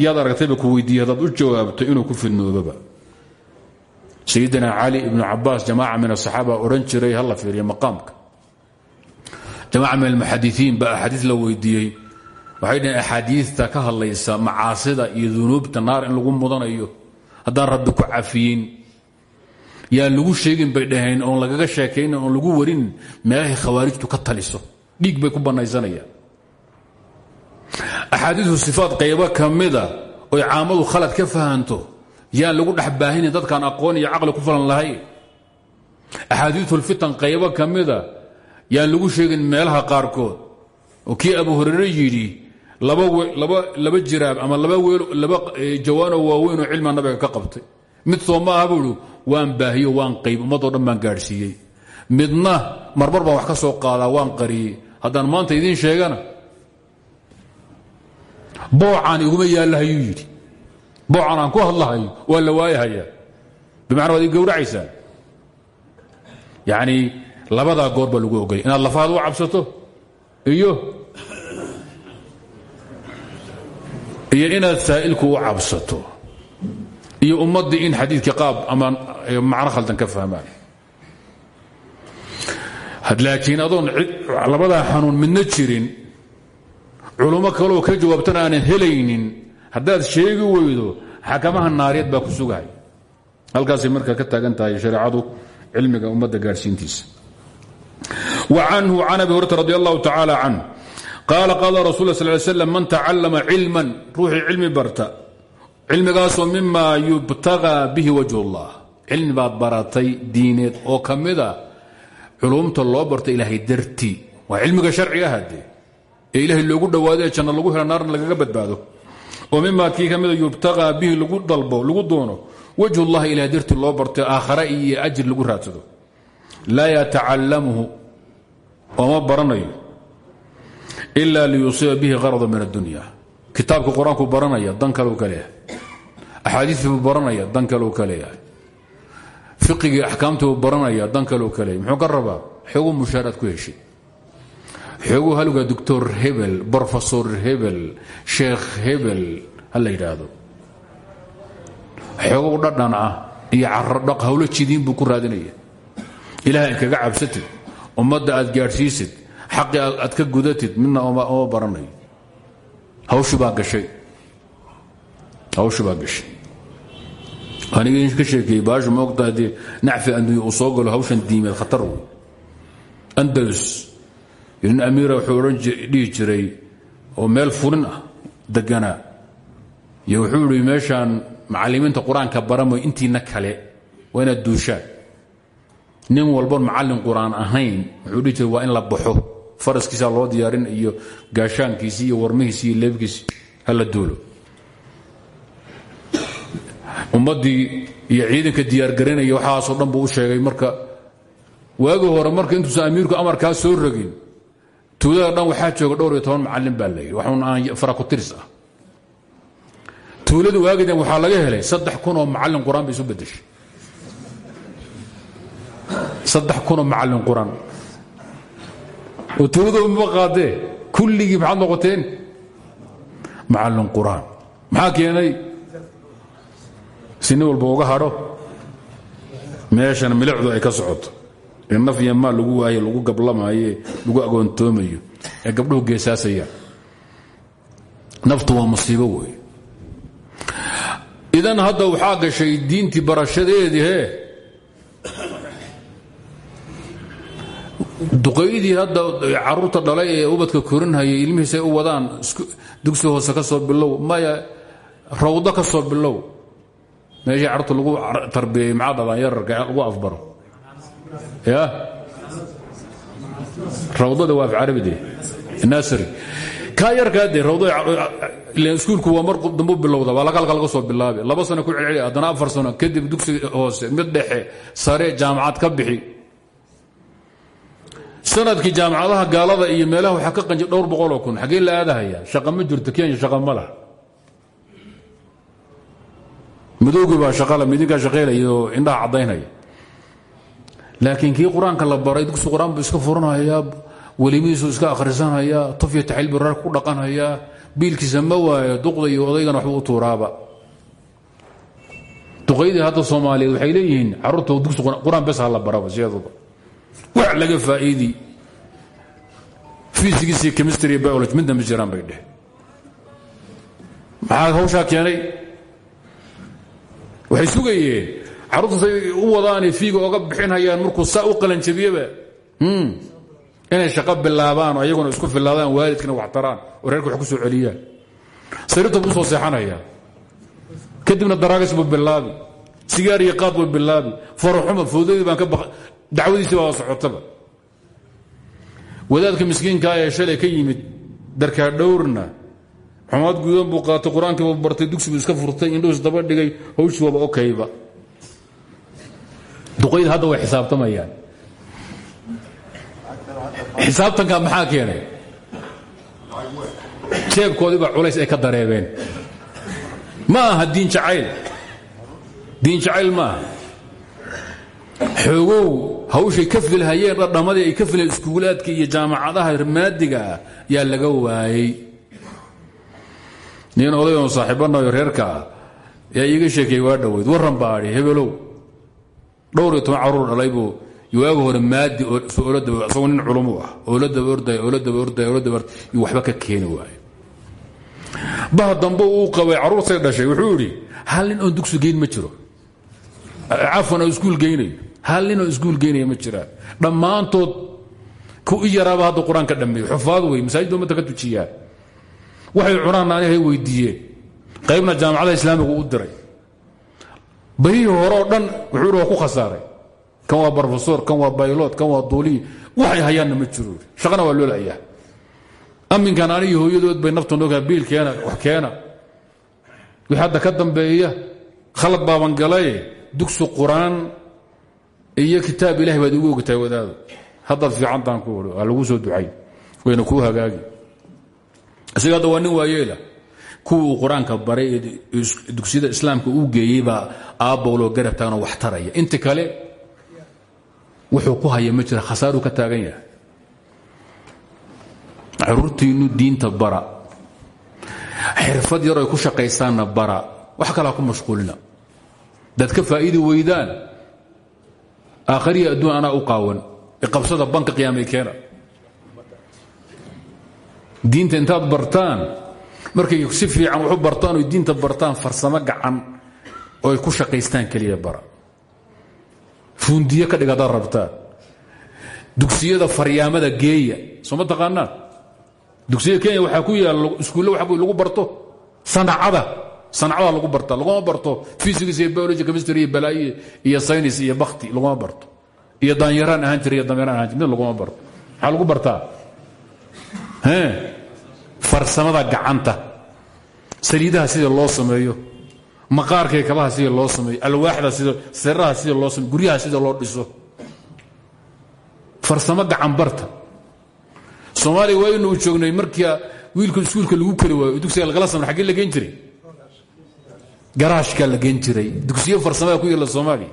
yaad aragtayba ku weydiiye hadaad u jawaabto inuu ku fidnoobaba sayidina cali ibnu cabaas jamaaca min asaxaaba odhan jiray hala fiiriya maqaamka. Jamaaca min almuxadiiin baa axaadiis la weydiiyey. Waxay dhaheen axaadiista ka hadlaysa macaasida iyo dunuubta naar in lagu mudanayo haddaan rabbi ku cafiyin. Yaan lagu sheegin bay dhaheen oon lagaga sheekaynin oon lagu warin meelahay khawaarijtu ka taliso. Dhiig bay ku bannaysanayaan axaadiisu sifaad qaybo ka mida oy caamadu khalad ka yaan lagu dhex baahinin dadkaan aqoon iyo caqli ku filan lahayn axaadiiulfitan qaybo ka mida yaan lagu sheegin meelaha qaarkood. Oo kii abu hurayre yidhi laba jiraab ama laba jawaanoo waaweynoo cilmiga nabiga ka qabtay. Mid soo maaha waan baahiyo waan qayb ummadoo dhan baan midna marmar baan wax ka soo qaadaa waan qariyey. Haddaan maanta idiin sheegana boocaan iguma yaallahayuu yidhi boocan aan ku hadlahayo waa la waayahayaa bimacna waad ii gowracaysaan yacni labadaa goor baa lagu ogolay inaad lafahaad u cabsato iyo iyo inaad saa'ilku u cabsato iyo ummaddii in xadiidkii qaab ama macno khaldan ka fahmaan. Laakiin adoon labadaa xanuun midna jirin culummo kaloo ka jawaabtana aanan helaynin haddaad sheegi weydo xakamaha naariyad baa ku sugahay. Halkaasay markaa ka taagan tahay shareecadu cilmiga ummadda gaadhsiintiisa wa canhu can abi hurata radi allahu tacaala can rasul sl ly slam man tacallama cilman ruuxii cilmi barta cilmigaasoo mima yubtagaa bihi wajh اllah cilmi baad baratay diineed oo ka mida culumta loo barto ilaahay dartii. Waa cilmiga sharciga hadee ee ilaahay loogu dhowaado ee lagu helo naarna lagaga badbaado mima kii ka mida yubtagaa bihi lagu dalbo lagu doono wajh اllahi ilahay dartii loo barto aakhara iyo ajir lagu raadsado. Laa yatacallamuhu ooma baranayo ila liyusiiba bihi qarada min addunya. Kitaabka qur'aanku baranaya dan kaleu ka leeyahay. Axaadiistiibuu baranaya dan kaleu ka leeyahay. Fiqigii axkaamtiibuu baranaya dan kaleu ka leeyahay. Muxuu ka rabaa? Xooguu mushaaraad ku heshay xooguu halga doctor hebel brofesor hebel sheekh hebel ha la yidhaahdo xoogow dhadhan ah iyo carodhaq hawlo jidiin buu ku raadinaya. Ilahay kaga cabsatid ummadda aad gaadhsiisid xaqii aad ka gudatid midna oma baranayo hawshi baa gashay. Hawshi baa gashay. Aniga ka sheekeeyey baashu ma ogta haddii nacfi adduunya uu soo galo hawshan diimeed khatar andalus nin amiira wuxuu dhihi jiray oo meel furin ah deganaa iyo wuxuu idhi meeshaan macallimiinta qur'aanka baramayo intiina kale waa inaad duushaan. Nin walboon macallin qur'aan ahayn wuxuu dhihi waa in la baxo faraskiisaa loo diyaarin iyo gaashaankiisi iyo warmihiisi iyo leebkiisi hala duulo. Ummaddii iyo ciidanka diyaargarinaya waxaasoo dhan buu u sheegay marka waagii hore marka intuusan amiirku amarkaa soo rogin tuulada dhan waxaa jooga dhowr iyo toban macallin baa layidhi waxun aan farakutiris ah. Tuulada waagidan waxaa laga helay saddex kun oo macallin qur'aan bay isu bedeshay saddex kunoo macallin qur'aan. Oo tuuladooda ma qaadee? Kulligii maxaad noqoteen? Macallin qur'aan. Maxaa keenay? Si nin walba uga hadho milicdu ay ka socoto ee naf iyo maal lagu waaye lagu gablamaaye lagu agoontoomayo ee gabdhuhu geesaasayaan naftu waa musiibo wey idan hadda waxaa gashay diintii barashadeedii hee duqaydii hadda carruurta dhalay ee ubadka korinhayay ilmihiisay u wadaan dugsi hoose ka soo bilow maya rawdo ka soo bilow. Meeshii carruurta lagu tarbiyey maxaa dhalaan yararka lagu afbaro ya? Rawdada waa af carabide nasri. Kaa yarkaa dee rawdada iskuulku waa mar dambu bilowda waa lagalka laga soo bilaabi laba sano ku celceli haddana afar sano kadib dugsi hoose mid dhexe sare jaamacad ka bixi. Sanadkii jaamacadaha gaalada iyo meelaha waxaa ka qanji dhowr boqoloo kun. Xaggee la aadahaya? Shaqa ma jirto kenya shaqa ma laha. Madowgii baa shaqala midinkaa shaqaylaya oo indhaha laakiin kii qur'aanka la baray dugsi qur'aan buu iska furanhayaa welimihiisuu iska akhrisanhayaa tufya taxiil buu reer ku dhaqanhayaa biilkiisa ma waayo duqda iyo odaygana waxba u tuuraaba. Duqaydii hadda soomaaliyeed waxay leeyihiin carruurta dugsi qur'aan bes ha la baraba siyaadooda wax laga faa'iidi. Physics iyo chemistry iyo biology midna ma jiraan bay dheh. Maxaa hawshaa keenay? Waxay sugayeen carruurta say u wadaanay fiiga oga bixinhayaan markuu saa u qalanjabiyeba inay shaqo bilaabaan oo ayaguna isku filaadaan waalidkana wax taraan oo wax ku soo celiyaan. Sariirta buu soo seexanaya kadibna daraagas buu bilaabi sigaar iyo qaad buu bilaabi faraxuma ka ba dacwadiisii baa socotaba wadaadka miskiinkaa ee shalay ka yimid darkaa dhowrna xumaad guudan buu qaatay qur'aankiibu bartay dugsibu iska furtay indhuus daba dhigay hawshii waaba okayba duqayd hadda way xisaabtamayaan. Xisaabtanka maxaa keenay? Jeebkoodiiba culays ay ka dareebeen. Ma aha diin jacayl. Diin jacayl ma aha. Xoogow hawshay ka filhayeen dhadhamadii ay ka fileen iskuulaadka iyo jaamacadaha maadiga yaa laga waayey. Nin odayoon saaxiibanayo reerka ah yaa iiga sheekeeyey waa dhoweyd. Warran baa adhi hebelow dhowr iyo toban carruur dhalay buu waaga hore maadi isagoo nin culumu ah oo la daba orday oo la daba orday oo la daba yuu waxba ka keeni waayo. Baha dambe uu qabay carruurtay dhashay wuxuu idhi hal nin dugsi geyn ma jiro. Cafwan oo iskuul geynayo. Hal oo iskuul geynaya ma jiraan dhammaantood ku i yaraaba hadda dhammeeyo. Xufaad wey masaajid ummadda ka tujiyaan. Waxay cunaanna anihay weydiiyeen. Qaybna jaamacada islaamigu u diray bahihii hore dhan wuxuu ku khasaaray. Kan waa brofesor kan waa baylot kan waa duuliyi waxay hayaanna ma jiro. Shaqana waa loo layaa amminkan anigii hooyadood bay nafta noogaa biil keena wax keena. Wixii hadda ka dambeeya khalad baaban galaye dugsi qur'aan iyo kitaab ilahay baad igu ogtahay wadaado haddaad fiicantaan ku lagu soo ducay wayna kuu hagaagi. Isaga hadda waa kuwa uu qur'aanka baray dugsiyada islaamka uu geeyey baa aabbowloo garab taaganoo wax taraya. Inta kale wuxuu ku haya ma jira ka taagan yahay. Caruurtiinnu diinta bara. Xirfad yar ay ku shaqaysaanna bara. Wax kalaa ku mashquulina. Daad ka faa'iidi weydaan. Aakhariya adduun anaa u qaawan. Iqabsada banka qiyaamay keena. Diinta intaad bartaan markay si fiican waxu bartaan oy diinta bartaan farsamo gacan oo ay ku shaqaystaan keliya bara. Fuundiyo ka dhig haddaad rabtaan dugsiyada faryaamada geeya soo ma taqaanaan dugsiyada kenya waxaa ku yaalla iskuulle waxa lagu barto. Sanacada sanacada lagu barta laguma barto. Physics iyo biology chemistry iyo balaayo iyo saynis iyo bakti laguma barto. Iyo daanyaraan ahaan jira iyo dameeraan ahaan jira mid laguma barto. Maxaa lagu bartaa farsamada gacanta saliidaha sida loo sameeyo maqaarkay kabaha sida loo sameeyo alwaaxda sida siraha sida loo sameyo guryaha sida loo dhiso. Farsamo gacan barta soomaaliya waaynu joognay markii wiilka iskuulka lagu kari waayo dugsiga lagala samay xaggee la jiray? Garaashkaa la jiray. Dugsiyo farsamada ku yaalla soomaaliya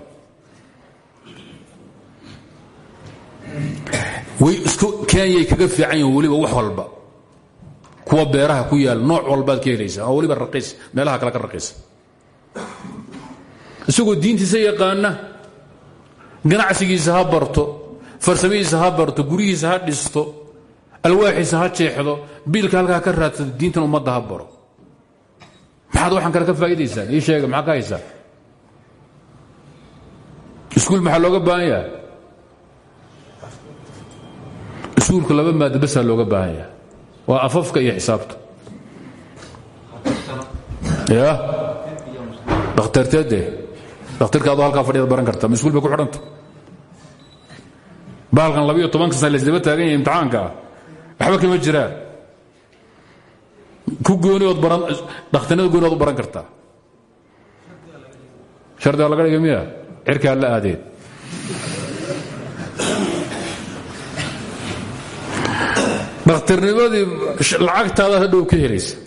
way isku kenyay kaga fiican yihiin weliba wax walba kuwa beeraha ku yaal nooc walbaad ka helaysaa oo weliba raqiis meelaha kale ka raqiisa isagoo diintiisa yaqaana ganacsigiisa ha barto farsamadiisa ha barto guryihiisa ha dhisto alwaaxiisa ha jeexdo biilka halkaa ka raadsado diintan ummadda ha baro. Maxaad waxaan kale ka faa'idaysaan ii sheega maxaa ka haysaa? Iskuul maxaa looga baahan yahay? Iskuulka laba maado basaa looga baahan yahay waa afafka iyo xisaabta. Ya dhakhtarteede dhakhtarka adoo halkaa fadhiyaad baran karta ma iskuul bay ku xidhanta? Bahalkan labiyo tobanka sana laysdaba taagan yahay imtixaanka. Ah waxba kama jiraan ku gooni ood baran dhakhtarnada gooni ood u baran kartaa shardiga laga dhiga miya? Cirkaa la aadeed dhakhtarnimadii lacagtaada hadhow ka helaysa.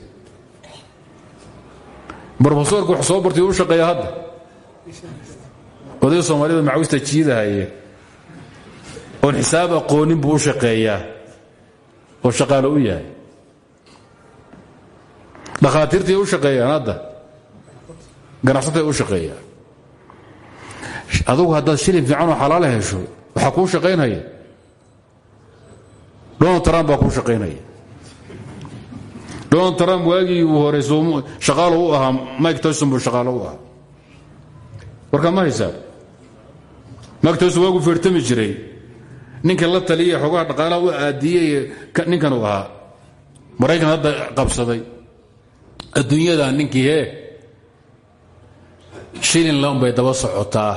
Brofesorka wax soo bartay u shaqeeya hadda. Oday soomaalida macawista jiidahaye oon xisaab aqoonin buu shaqeeyaa. Oo shaqaale u yahay. Dhakhaatiirtay u shaqeeyaan hadda. Ganacsatay u shaqeeyaan. Adugu haddaad shilin fiicanoo xalaala hesho waxaa kuu shaqaynaya donald trump baa kuu shaqaynaya. Donald trump waagii uu horey shaqaalo u ahaa mike tyson buu shaqaalo u ahaa. Warkaa ma haysaa mike tyson waaguu feertami jiray. Ninka la taliya xoogaha dhaqaalaha u aadiyey ninkan uu ahaa. Maraykan hadda qabsaday. Adduunyada ninkii hee? Shilin la unbay daba socotaa.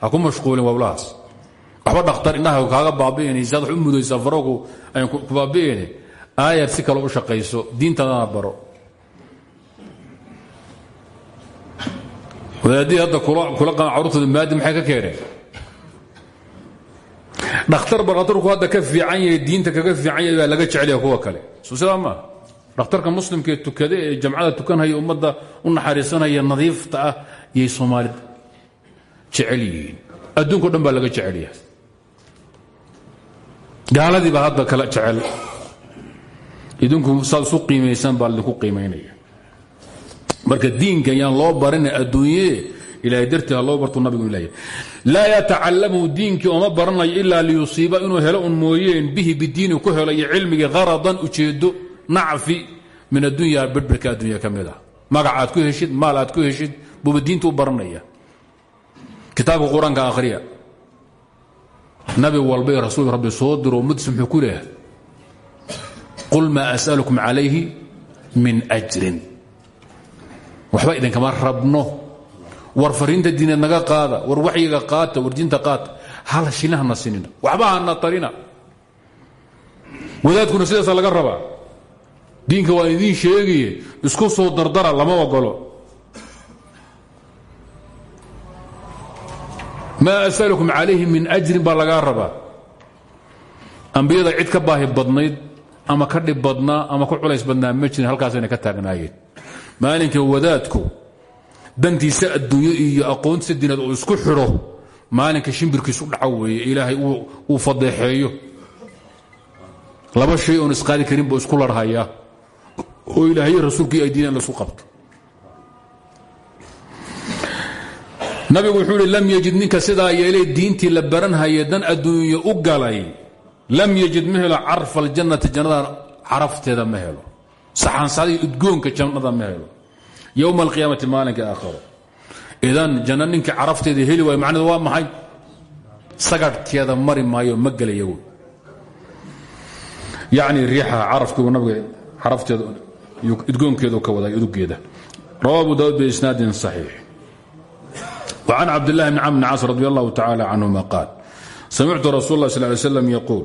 Ha ku mashquulin wablahaas waba dhaktar indhaha kaaga baabi'in saad wax u mudaysaa ku baabi'ine aayad si kale u shaqayso diintaadana baro. Wadaadii hadda kula qana carurtooda maadi maxay ka keeneen? Dhakhtar ba khatarku hadda ka fiican yahay diinta kaga fiican yahay baa laga jecelaya kuwa kale. Soo sidaa maa tukade ee jamcada tukanhaya ummadda u naxariisanaya nadiifta ah yay soomaalida jecel yihiin. Adduunko dhan baa laga jecelyahay gaaladii baa hadda kala jecel. Idinku saad isu qiimaysaan baa idinku qiimaynaya. Marka diinka yaan loo barina adduunye ilahay dartii ha loo bartu nabigu leeyahy laa yatacalamu diinkii ooma baranayo ilaa liyusiiba inuu helo un mooyeen bihi bidiini ku helo iyo cilmigii haradan ujeedo nacfi min addunya berberka addunya ka mid ah. Ku heshid maal ku heshid buuba diinta u baranaya. Kitaabka akhriya nabi walba rasuul rabbi soo diro ummadiis muxuu ku leeyahay qul maa as'alukum calayhi min ajrin. Waxba idinkama rabno. War fariinta diineed naga qaada war waxyiga qaata war diinta qaata. Hal shilin sinina waxba hana tarina. Wadaadkuna sidaasa laga rabaa. Diinka waa idiin sheegaye isku soo dardara lama ogolo maa asalukum calayhi min ajrin baa lagaa rabaa. Ambiyada cid ka baahi badnayd ama ka dhib badnaa ama ka culays badnaa ma jirin halkaasayna ka taagnaayeen. Maalinka wadaadku dantiisa adduunyo iyo aqoontiisa diineed uu isku xidho maalinka shimbirkiisu dhaco weeye ilaahay uu fadeexeeyo laba shay oon isqaadi karin buu isku larhayaa. Oo ilaahay rasuulkii ay diineen la isku qabto nabigu wuxuu ihi lam yajid ninka sidaa yeelay diintii la baranhaye dan adduunyo u galay. Lam yajid ma helo carfa aljannati jannada carafteeda ma helo. Saxaansaday udgoonka jannada ma helo. Yowma alqiyaamati maalinka aakharo idan janno ninkii carafteeda heli waayo macnedu waa maxay? Sagadhkeeda mari maayo ma gelaya wey yacni carafkiibu nabiga carafteeda udgoonkeedu ka waday udugeeda. Rawa abu daawud biisnaadin saxiix وعن عبد الله بن عمرو بن عاص رضي الله تعالى عنهما قال سمعت رسول الله صلى الله عليه وسلم يقول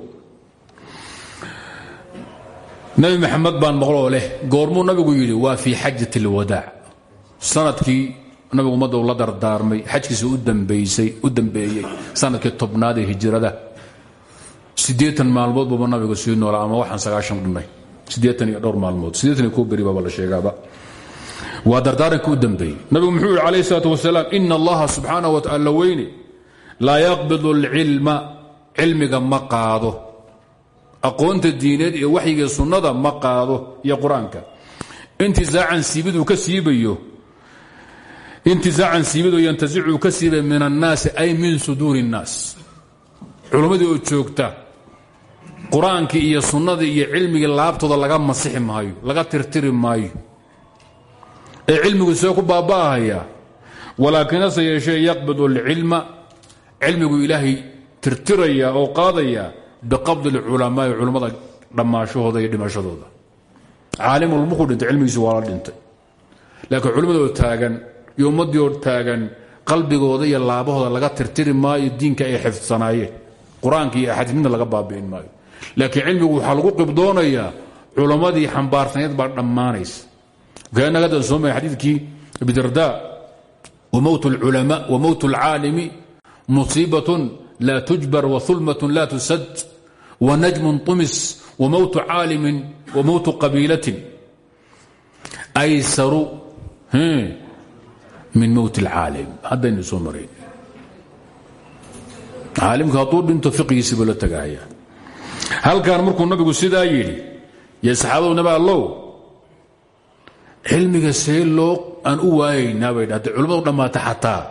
نبي محمد baan maqloo leh goormuu nabigu yidhi waa fii xajat اlwadaac sanadkii nabigu ummadda la dardaarmay xajkiisa u dambeeyey sanadkii tobnaad ee hijrada siddeean maalmood buuba nabigu sii noolaa ama waxaan sagaashan dhinnay siddeean iyo dhowr maalmood siddeetan iyo koo beri baaba la sheegaaba waa dardaaranka u dambeeyey. Nabigu muxuu yihi calayh isalaat wasalaam ina allaha subxaanah wa taala weyne. Laa yaqbidu alcilma cilmiga ma qaado. Aqoonta diineed iyo waxyiga sunnada ma qaado iyo qur'aanka. Intizaacan siibiduu ka siibayo siibidoo yantasicu ka siibay min annaasi ay min suduuri الnaas culimmadii oo joogta qur'aankii iyo sunnadii iyo cilmigii laabtooda laga masixi maayo laga tirtiri maayo ee cilmigu ku baaba'ahaya. Walaakinase yeeshee yaqbid اlcilma cilmigu ilaahay tirtiraya oo qaadaya biqabdi اlculamaai culammada dhammaashahooda iyo dhimashadooda caalimul markuu dhintay cilmigiisi waa la dhintay. Laakiin culimmadoo taagan iyo ummaddii oo taagan qalbigooda iyo laabahooda laga tirtiri maayo diinka ay xifdsanaayeen. Qur'aanka iyo axaadiismidna laga baabi'in maayo. Laakiin cilmigu waxaa lagu qibdoonayaa culammadii xambaarsaneed baa dhammaanaysa nagadan soomaya xadiidkii abidarda wmowt اlculamaa wmowt اlcaalimi musiibatun laa tujbar waulmatun laa tusad wanajmun طumis wmowtu caalimin wmowtu qabiilatin aysaru min mowt اlcaalim haddaynu soo marayn caalimka hadduu dhinto fiqigiisiibuu la tagahaya halkan markuu nabigu sidaa yidhi yo saxaabadu nabi allow cilmiga see loo aan u waayaynaa bay dhahday culimmadu dhammaata xataa.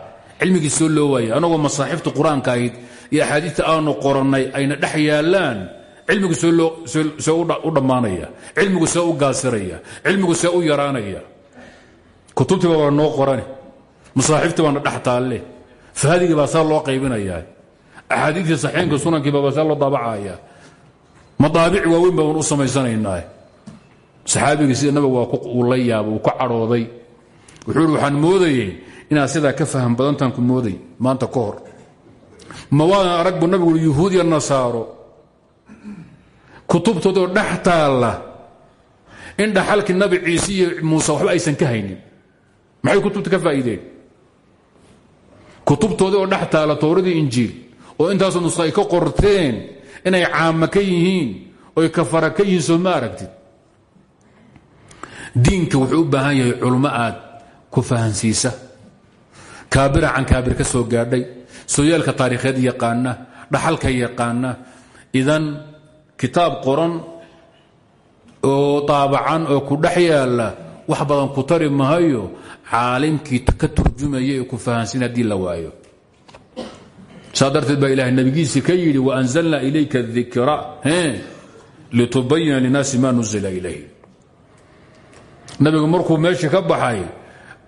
Cilmigii see loo waayay. Anagoo masaaxiifta qur'aanka iyo axaadiista aanu qorannay ayna dhex yaallaan cilmigu see u dhammaanaya. Cilmigu see u gaasiraya cilmigu see u yaraanaya. Kutubtii baa noo qorane masaaxiiftii baana dhex taalle baa saa loo qaybinayaa axaadiistii saxiinka sunankiiba baa saa loo daabacaya. Madaabici waaweyn baan u samaysanaynaa saxaabigii sida nabiga uu la yaaba uu ka cadhooday. Wuxuu ihi waxaan moodayey inaad sidaa ka faham badantaan ku mooday maanta ka hor. Ma waadan arag buu nabigu yuhuud iyo nasaaro kutubtoodoo dhex taalla in dhaxalkii nabi ciise iyo muuse waxba aysan ka haynin. Maxay kutubta ka faa'iideen? Kutubtoodii oo dhex taala towradii injiil oo intaasoo nusqa ay ka qorteen inay caama ka yihiin oy kafara ka yihiin soo ma aragtid diinka wuxuu u baahan yahay culmo aad ku fahansiisa. Kaabira can kaabir ka soo gaadhay sooyaalka taariikheed yaqaana dhaxalka yaqaana idan kitaab qoran oo taabacan oo ku dhex wax badan ku tari mahayo caalimkii ka turjumaya ku fahansin haddii la waayo. Saa darteed baa ilahay nabigiisii ka yidhi waanzalna ilayka dikra litubayina linaasi ma nuzila ilayh nabigu markuu meeshii ka baxay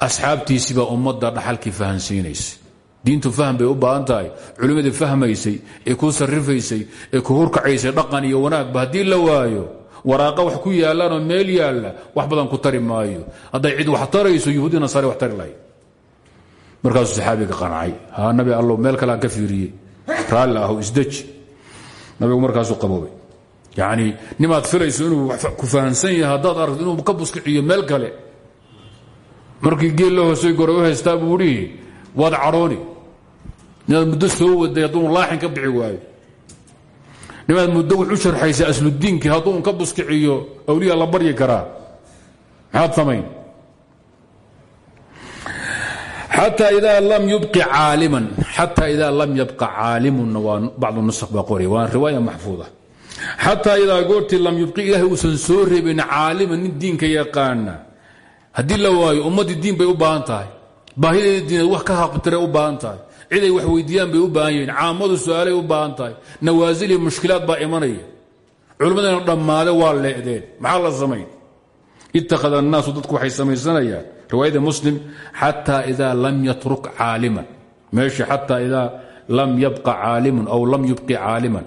asxaabtiisii baa ummadda dhaxalkii fahansiinaysa. Diintu fahm bay u baahan tahay culimmadii fahmaysay ee kuu sarrifaysay ee ku hurkacaysay dhaqan iyo wanaagba haddii la waayo waraaqa wax ku yaallaanoo meel yaalla wax badan ku tari maayo. Cid wax tarayso yuhuudi nasaare wax tari markaasuu saxaabiga qancay ha nabi allow meel kalean ka fiiriyey. Raalli ahu isdeji nabigu markaasuu qaboobay yacni nimaad filayso inuu ku fahansan yahay haddaad aragto inuu ka buskiciyo meel kale. Markii geel la hoosay gore u haystaa buu dhihi waad cadhooni. Inaad muddo soo waday hadduu laaxin ka bixi waayo. Nimaad muddo wax u sharxaysay asludiinkii hadduu ka buskiciyo awliya la baryi karaa. Maxaad samayn? Xataa idaa lam yubqi caaliman xataa idaa lam yabqa caalimunna waa bacdu nusakh baa qoraya waa riwaaya maxfuuda xataa idaa goortii lam yubqi ilaahay uusan soo reebin caaliman nin diinka yaqaana. Haddii la waayo ummaddii diin bay u baahan tahay. Baahideeda diineed wax ka haqtiray u baahan tahay. Ciday wax weydiiyaan bay u baahan yihiin. Caamadu su'aalay u baahan tahay. Nawaasil iyo mushkilaad baa imanaya. Culimmadana dhammaade waa leedeen maxaa la samayn? Ittakhada annaasu dadku waxay samaysanayaan. Riwaayada muslim xataa idaa lam yatruk caaliman. Meeshii xataa idaa lam yabqa caalimun aw lam yubqi caaliman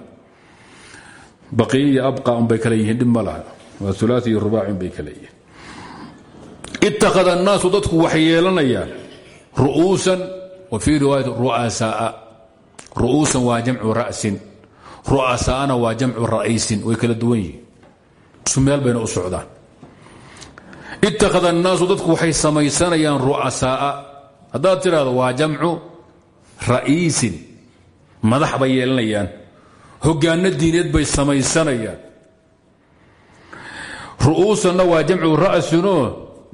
baqiya iyo abqa unbay kale yihiin dhib ma laha. Waa ulaai iyo rubaaci unbay kale yihiin. Ittakhada dadku waxay yeelanayaan ru'uusan wa fii riwaayati ru'asaaa. Ru'uusan waa jamcu ra'sin ru'asaa'ana waa jamcu ra'iisin way kala duwan yihiin. Bayna u socdaan. Ittakhada annaasu dadku waxay samaysanayaan ru'asaaa. Haddaad tidhaahdo waa jamcu ra'iisin madax bay yeelanayaan hoggaanno diineed bay samaysanayaan. Ru'uusanna waa jamcu ra'sinoo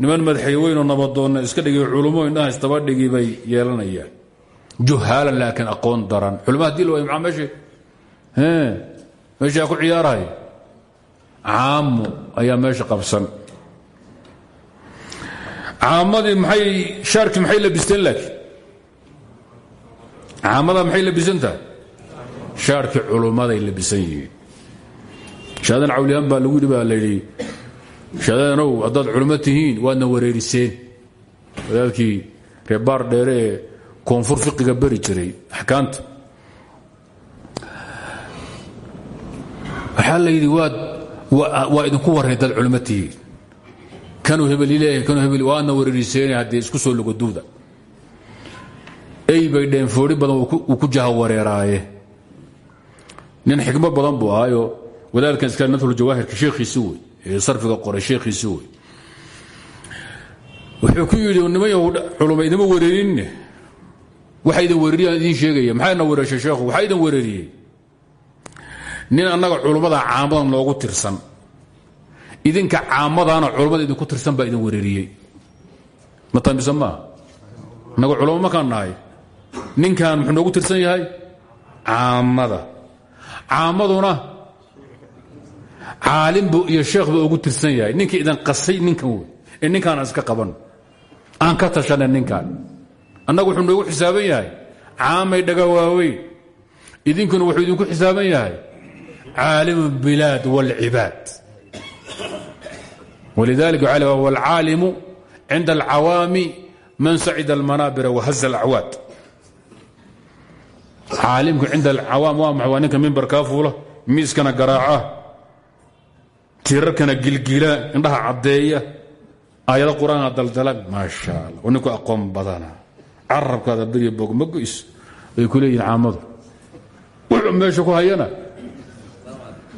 niman madaxyweynoo nabadoonna iska dhigi culummo indhaha istabadhigi bay yeelanayaan. Juhaalan laakiin aqoon daran. Culimo haddii la waay maa meeshi meeshaa ku ciyaarahay. Caamo ayaa meesha qabsan. Caamadii maay shaarkii maxay labisteen laakiin? Caamada maxay labisan tahay shaarkii culummaday labisan yihiin. Shaadan cawliyan baa lagu yidhi baa layidhi shaadanow haddaad culimo tihiin waadna wareeriseen. Wadaadkii reebaar dheere ee koonfur fiqiga beri jiray axkaamta. Waxaa la yidhi waad waa idinku warray haddaad culimo tihiin. Kanuu hebel leeyahay kanuu hebel waadna wareeriseen haddee isku soo logoduuda ey bay dheen foori badan uu ku jaha wareeraaye nin xikmad badan buu ahaayo. Wadaadkan iska nadhuljawaahirka sheekhiisi wey ee sarfiga qoray sheekhiisi wey. Wuxuu ku yidhi niman culuma idima wereerinne waxa idin wereeriyaan idiin sheegaya. Maxaa ina sheekhu? Waxaa idin wereeriyey nin annaga culummada caamada noogu tirsan. Idinka caamadaana culummada idinku tirsan baa idin wereeriyey matambisa maa annaga culamo makaan nahay. Ninkan muxuu noogu tirsan yahay? Caamada caamaduna caalimbu iyo sheekh buu ugu tirsan yahay. Ninkii idan qasay ninkan wey ee ninkaan iska aan ka tashanay ninkan annagu wuxuu noogu xisaaban yahay caamay dhaga waaweyn. Idinkuna wuxuu idinku xisaaban yahay caalimu bilaad wاlcibaad walidalika wاlcaalimu cinda alcawaami man sacida almanaabira wahaza alacwaad caalimku cinda alcawaam waa maxa waa ninka mimbarkaa fuula miiskana garaaca tirarkana gilgila indhaha caddeeya aayado qur'aanka daldala maasha alla oo ninku aqoon badana. Carabkaada beriya bog ma goyso ay ku leeyihiin caamadu. Wuxuu meesha ku hayana?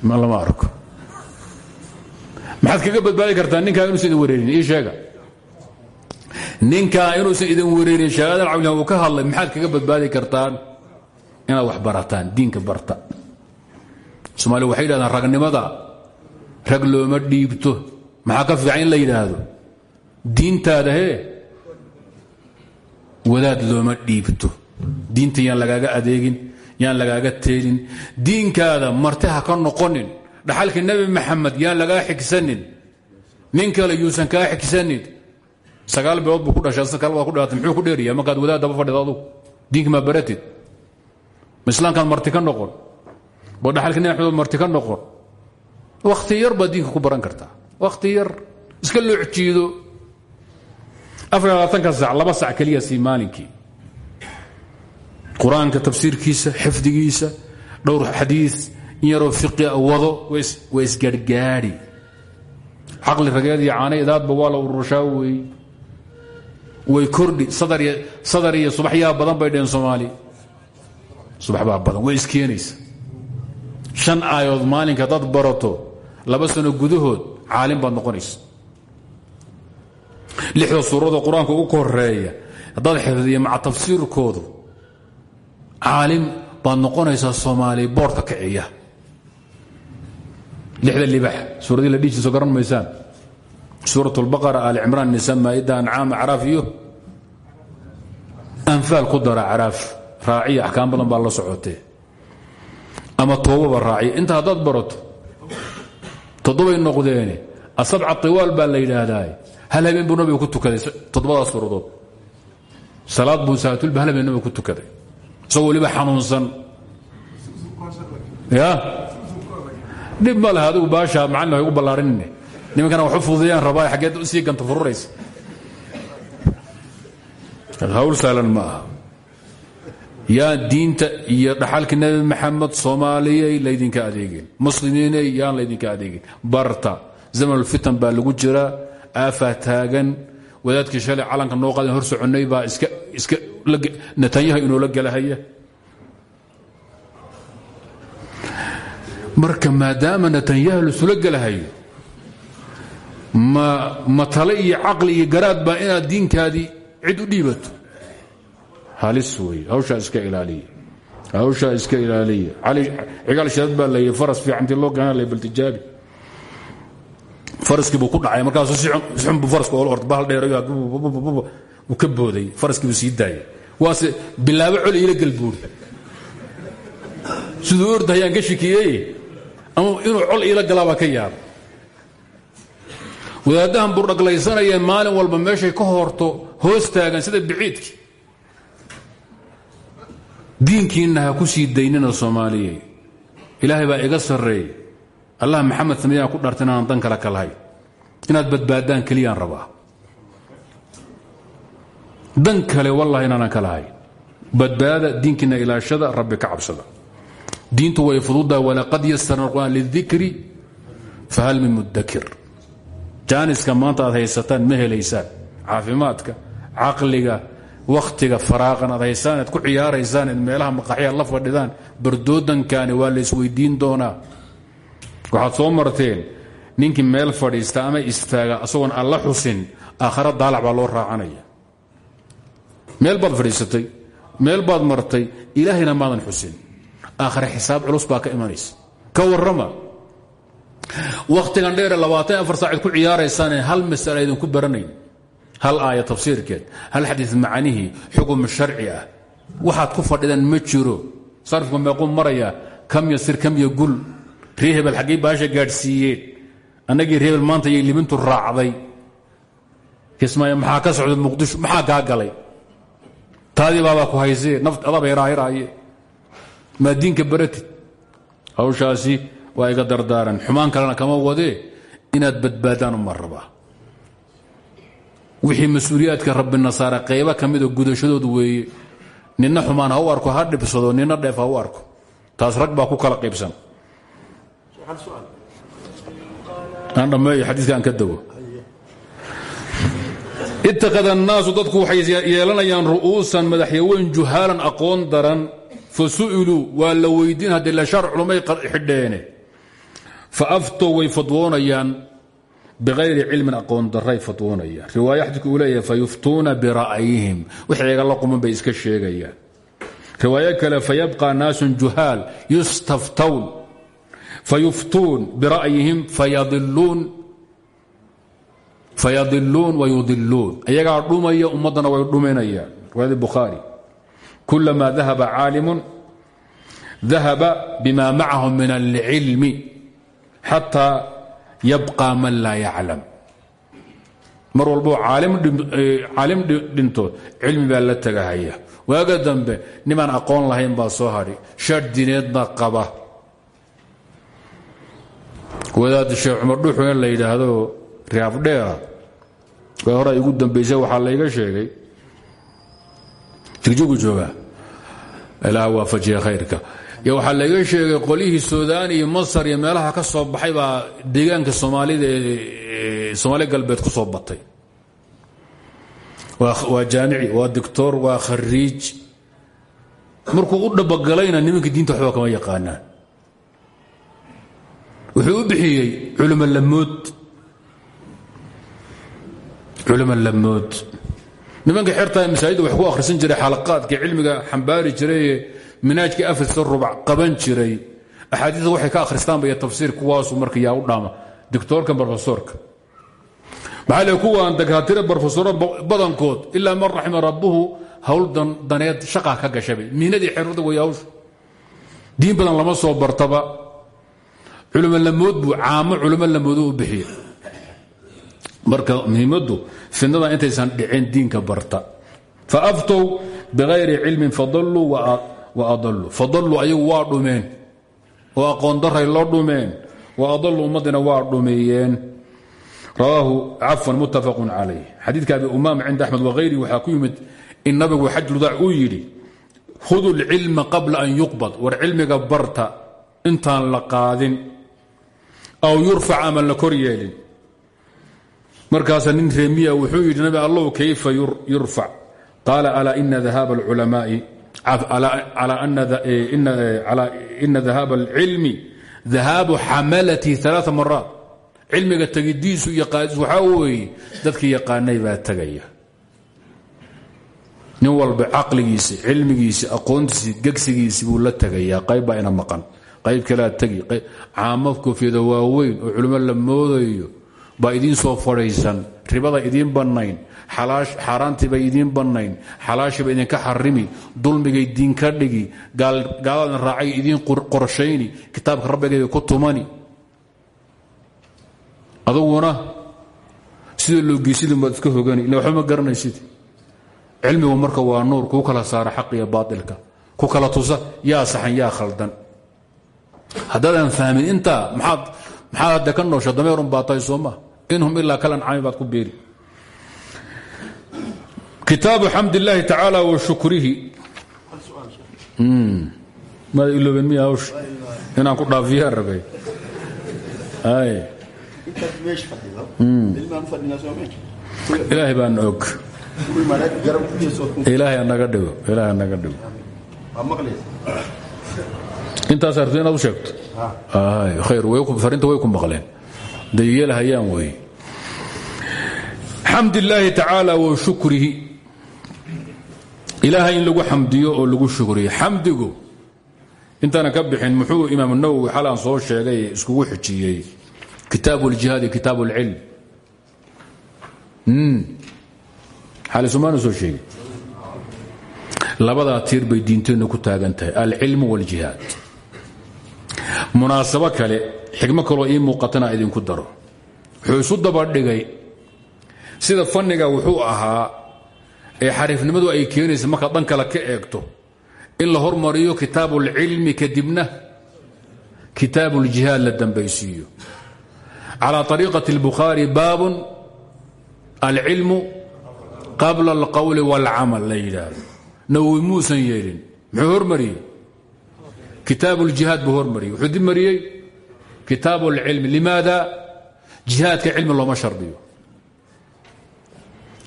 Ma lama arko. Maxaad kaga badbaadi kartaa ninkaa inuusa idin wareerin ii sheega. Ninkaa inuusan idin wereerin shahaadal cawlihan uu ka hadlay maxaad kaga badbaadi kartaan inaad wax barataan diinka barta. Somaaliya waxay yidhahdaan ragnimada rag looma dhiibto. Maxaa ka fiican in la yidhaahdo? Diintaada hee? Wadaad looma dhiibto. Diinta yaan lagaaga adeegin yaan lagaaga teelin diinkaada marti ka noqonin dhaxalkii nebi maxamed yaan lagaa xigsanin nin kale yuusan kaa xigsanin sagaal bilood ku dhashay sagaal baad ku dhalatay muxuu ku dheeriyaa markaad wadaad daba fadhida adugu diinka maa baratid islaamkaad marti ka noqon. Ba dhaxalkii nebi maxamed marti ka noqon. Wakhti yar baad diinka ku baran kartaa wakhti yar iska loo jiido afar labaatanka sac laba sac keliya sii maalinkii. Qur'aanka tafsiirkiisa xifdigiisa dhowr xadiid in yaroo fiqia wado way isgarhgaadhi caqli rageed iyo caana idaadba waa la ururushaa weeye way kordhi sadar iyo subaxyaa badan bay dheheen soomaali subax baa badan. Way iskeenaysa shan aayood maalinka dad barato laba sano gudahood caalim baad noqonaysa. Lixda suurada qur'aanka ugu koreeya haddaad xifdiya maca tafsiirkoodu caalim baad noqonaysaa soomaali boorka kiciya. Lixda libax suuradii la dhihi soo garan maysaan. Suurat اlbaqara aali cimraan nisa maa'ida ancaam acraaf iyo anfaal ku dara acraaf raaciya axkaam badan baa la socotee. Ama toobaba raaciya. Inta haddaad barato toddobay noqdeene asabca tiwaal baa la yidhaahdaa. Hal habeen buu nabiga ku tukaday toddobadaas suuradood salaad buu saatulba hal habeen nabiga ku tukaday. Isagoo weliba xanuunsan. Ya? Dhib ma leh adigu baasha macalin hay gu ballaarinine nimankana wax u fududayaan rabaa xaggeed sii ganta fururaysa. Hawl saalan ma aha yaa diinta iyo dhaxalka nebi maxamed soomaaliyay laydinka adeegin. Muslimiinay yaan laydinka adeegin. Barta zamanulfitan baa lagu jiraa aafaa taagan. Wadaadkii shalay calanka noo qadan hor soconnay baa iska netanyaha inoola gelahaya marka maadaama netanyaha lasula gelahayo ma tale iyo caqli iyo garaad baa inaad diinkaadii cid u dhiibato halis wey hawshaa iska ilaaliya. Hawshaa iska ilaaliya. Cigaal shadad baa layidhi faras fiicantii loo gaana lay baltijaabi faraskii buu ku dhacay markaasuu si xun buu faraska oola orta bahal dheerayo uu ka booday faraskii buu sii daayay. Waase bilaabo col iila gelbuuri siduu orda hayaan ama inuu col iila galaabaa ka yaaba wadaaddahan burdhaglaysanayeen maalin walba meeshay ka horto hoos sida biciidkii diinkiinna ha ku sii daynina soomaaliye ilaahay baa iga sarreey allah maxamed sameyaan ku inaanan dan kale ka inaad badbaadaan keliyaan rabaa. Dan kale wallahi inaanan ka badbaada diinkiina ilaashada rabbi ka cabsada. Diintu way fududaha walaqad yasarna alqur'aan lidikri fahal min mudakir jaaniska maanta aad haysataan ma helaysaan. Caafimaadka caqliga wakhtiga faraaqan aad haysaan ku ciyaaraysaan eed meelaha maqaxyaad la fadhidaan bardoodankani waa la isweydiin doonaa. Waxaad soo marteen ninkii meel fadhiista ama istaaga asagoon alla xusin aakhara daalac baa loo raacanaya. Meel baad fadhiisatay meel baad martay ilaahayna maadan xusin. Aakhare xisaab culus baa ka imanaysa. Ka warrama wakhtigan dheere labaatan afar saacid ku ciyaaraysaane hal masala idinku baranayn hal aaya tafsiirkeed? Hal xadiid macnihii xukun sharci ah? Waxaad ku fadhidaan ma jiro. Sarifka meequu maraya kam yasir kam yo gul ree hebel xaggay baasha gaadhsiiyeen. Annagii ree hebel maanta yay libintu raacday. Kismaayo maxaa ka socda muqdisho? Maxaa kaa galay taadii baabaa ku haysee naft adaba hiraahiraaye maa diinka baratid? Hawshaasi waa iga dardaaran. Xumaan kalena kama wadee? Inaad badbaadaan rabaa wixii mas'uuliyaadka rabbi nasaare qaybo ka mida gudashadood weeye. Nina xumaan ha arko ha dhibsado nina dheef ha arko. Taas rag ku kala qaybsan aan dhammeeyo xadiiska aan dadku waxay yeelanayaan ru'uusan madaxyaweyn juhaalan aqoon daran. Fa su'iluu waa la weydiin haddii la shaar culumay xidheene fa aftow way fadwoonayaan biayri cilmin aqoon daray fatwoonaya riwaaya xadiidku uu leeyahay fayuftuuna bira'yihim wixii iga la quman bay iska sheegayaan riwaayo kale fayabqa naasun juhaal yustaftawn fayuftuun bira'yihim fayadiluun wayudiluun ayagaa dhumaya ummaddana way dhuminayaan riwaayada bukhaari kulama dahaba caalimun dahaba bima macahu min alcilmi xataa yabqa man laa yaclam. Mar walboo caalim dhinto cilmi baa la tegahaya waaga dambe nimaan aqoon lahayn baa soo hadhi shar dineedna qaba. Wadaad sheekh cumar dhuuxu in la yidhaahdo riafdheera waa hore igu dambaysa waxaa layga sheegay. Jigjigu jooga. Ilaah waafajiya khayrka waxaa layga sheegay qolihii suudaan iyo masar iyo meelaha ka soo baxay baa deegaanka soomaalida ee soomaali galbeed ku soo batay. Waa jaamici waa doctor waa khariij markuu u dhabagalayna nimanka diinta waxba kama yaqaanaan wuxuu u bixiyey culimo lamood. Culimo lamood. Nimanka xertaa masaajidda wax ku akhrisan jiray xalaqaadka cilmiga xambaari jirayee minaajkii afrista rubac qaban jiray. Axaadiista waxay ka akhristaanba iyo tafsiir kuwaasu marka yaa u dhaama. Doctoorka brofesorka maxaa le kuwaan dakaatire brofesoro badankood ilaa man raxima rabbuhu hawl daneed shaqaa ka gashabay. Mihnadii xerada way hawsha diin badan lama soo bartaba. Culimo lamood buu caamo culimo lamoodu u bixiya marka muhiimaddu fidnada intaysan dhicin diinka barta. Faaftow bikayri cilmin fadaluu wa adaluu fadaluu ayagu waa dhumeen. Oo aqoon daray dhumeen. Wa adaluu ummadina waa dhumeeyeen. Rawaahu cafwan muttafaqun calayh. Xadiidka abi umaama cinda axmed wahayri waxaa ku yimid in nabigu xajludaac uu yidhi hudu lcilma qabla an yuqbad. War cilmiga barta intaan la aw yurfac ama la kor nin reemiya wuxuu yidhi nabi allow kayfa yurfac? Qaala alaa ina dahaaba alculamaai ina dahaaba alcilmi dahaabu xamalati aa maraat cilmiga tegidiisu iyo qaadisu waxaa weeye dadkii yaqaanay baa tegaya nin walba caqligiisi cilmigiisi aqoontiisi gegsigiisi buu la tegayaa qayb baa ina maqan qayb kalea tegi caamo koofiyada waaweyn oo culimo la moodayo baa idiin soo fadhaysan ribada idiin bannayn. Xaaraantiiba idiin bannayn. Xalaashiiba idinka xarimi dulmigay diinka dhigi. Gaaladan raacay idiin qorshayni. Kitaabka rabbigeeda ku tumani. Aduguna sida loogeysida baad iska hogani. Ila waxba ma garanaysid. Cilmigu marka waa nuur. Kuu kala saara xaq iyo baailka ku kala tusa. Yaa saxan yaa khaldan. Haddaadan fahmin intaa maxaad hadda ka noosha dameerun baa tahay inhum ilaa kalancaami baad ku beeri kitaabu xamd illaahi tacaala wa shukrihi maad iloobeen miya hawsha inaan ku dhaafiyaan rabay ay ilaahay baan og ilaahay anaga dhigo ilaahay anaga dhigo intaas arto inaad u sheegto khayr farinta way ku maqleen dayeelhayaan weeye xamd illaahi tacaala wa shukrihi ilaahay in lagu xamdiyo oo lagu shukriyo xamdigu intaana ka bixin muxuu imaam nawowi xalaan soo sheegay iskugu xijiyey kitaab اljihaad iyo kitaab اlcilm xalisumaana soo sheegi labadaa tiir bay diinteennu ku taagan tahay alcilmu wاljihaad munaasabo kale xigmo kaloo ii muuqatana idinku daro wuxuu isu dabadhigay sida fanniga wuxuu ahaa ee xariifnimadu ay keenaysa markaad dhan kale ka eegto in la hormariyo kitaab اlcilmi kadibna kitaab اljihaad la dambaysiiyo calى طariiqaة اlbukhaari baabun alcilmu qabla اlqowli wاlcamal la yidhaahdo nawowi muusan yeelin muxuu hormariyey kitaab اljihaad buu hormariyey wuxuu dib mariyey kitaab اlcilmi limaada jihaadka cilmi looma shardiyo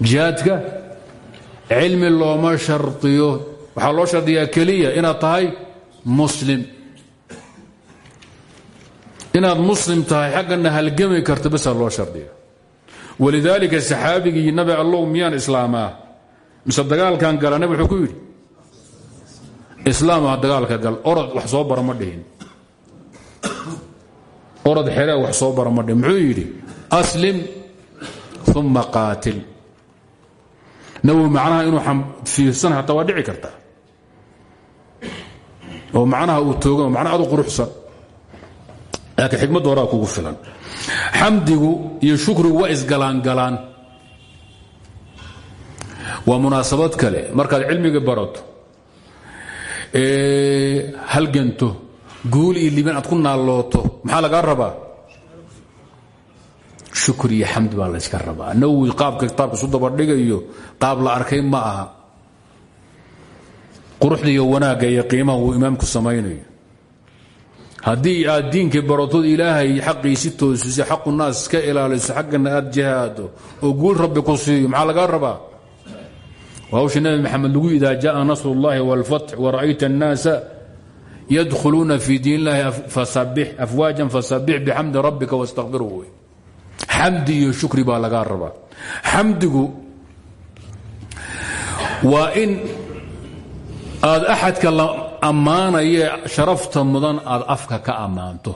jihaadka cilmi looma shardiyo. Waxaa loo shardiyaa keliya inaad tahay muslim. Inaad muslim tahay xaggana halgami karto basaa loo shardiya walidaalika saxaabigii nabi allow miyaan islaamaa? Mise dagaalkan gala wuxuu ku yidhi islaama dagaalka gal orod wax soo bara dhihin. Orod xeree wax soo bara ma dhihin. Aslim uma qaatil nawowi macnaha inuu fiirsan hataa waa dhici karta. Oo macnaha uu toogan macnaha adu quruxsan. Laakiin xikmadda horaa kugu filan. Xamdigu iyo shukrigu waa isgalaangalaan. Waa munaasabad kale. Markaad cilmiga barato halganto guul iyo liban aad ku naallooto maxaa lagaa rabaa shukr iyo xamd baa layska rabaa. Nawowi qaabka kitaabka isu dabadhigayo qaab la arkay ma aha. Quruxda iyo iyo qiimaha uu imaamku samaynayo. Haddii aad diinkii baratooda ilaahay xaqiisi toosisay xaqu naas ka ilaaliso xaggana aad jihaado oo guul rabbi ku maxaa lagaa rabaa? Hawsha nabi maxamed lagu idaa jaaa nasrullahi wاlfatx wara'ayta annaasa yadkhuluuna fii diin illahi afwaajan fasabbix bixamdi rabbika wاstakfirhu xamdi iyo shukri baa lagaa rabaa. Xamdigu waa in aad axadka la ammaanaye sharafta mudan aad afka ka ammaanto.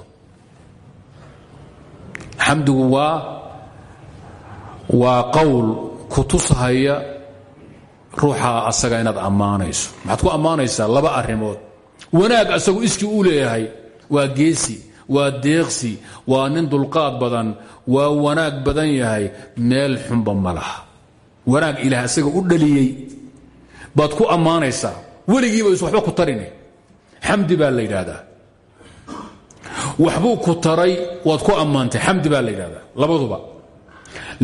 Xamdigu waa waa qowl ku tushaya ruuxa asaga inaad ammaanayso. Maxaad ku ammaanaysaa laba arrimood. Wanaag asagu iskii u leeyahay waa geesi waa deeqsi waa nin dulqaad badan waa wanaag badan yahay meel xunba ma laha. Wanaag ilaah asaga u dhaliyey. Baad ku ammaanaysaa. Weligiiba is waxba ku tarini xamdi baa la yidhaahdaa. Waxbuu ku taray waad ku ammaantay. Xamdi baa la yidhahdaa labaduba.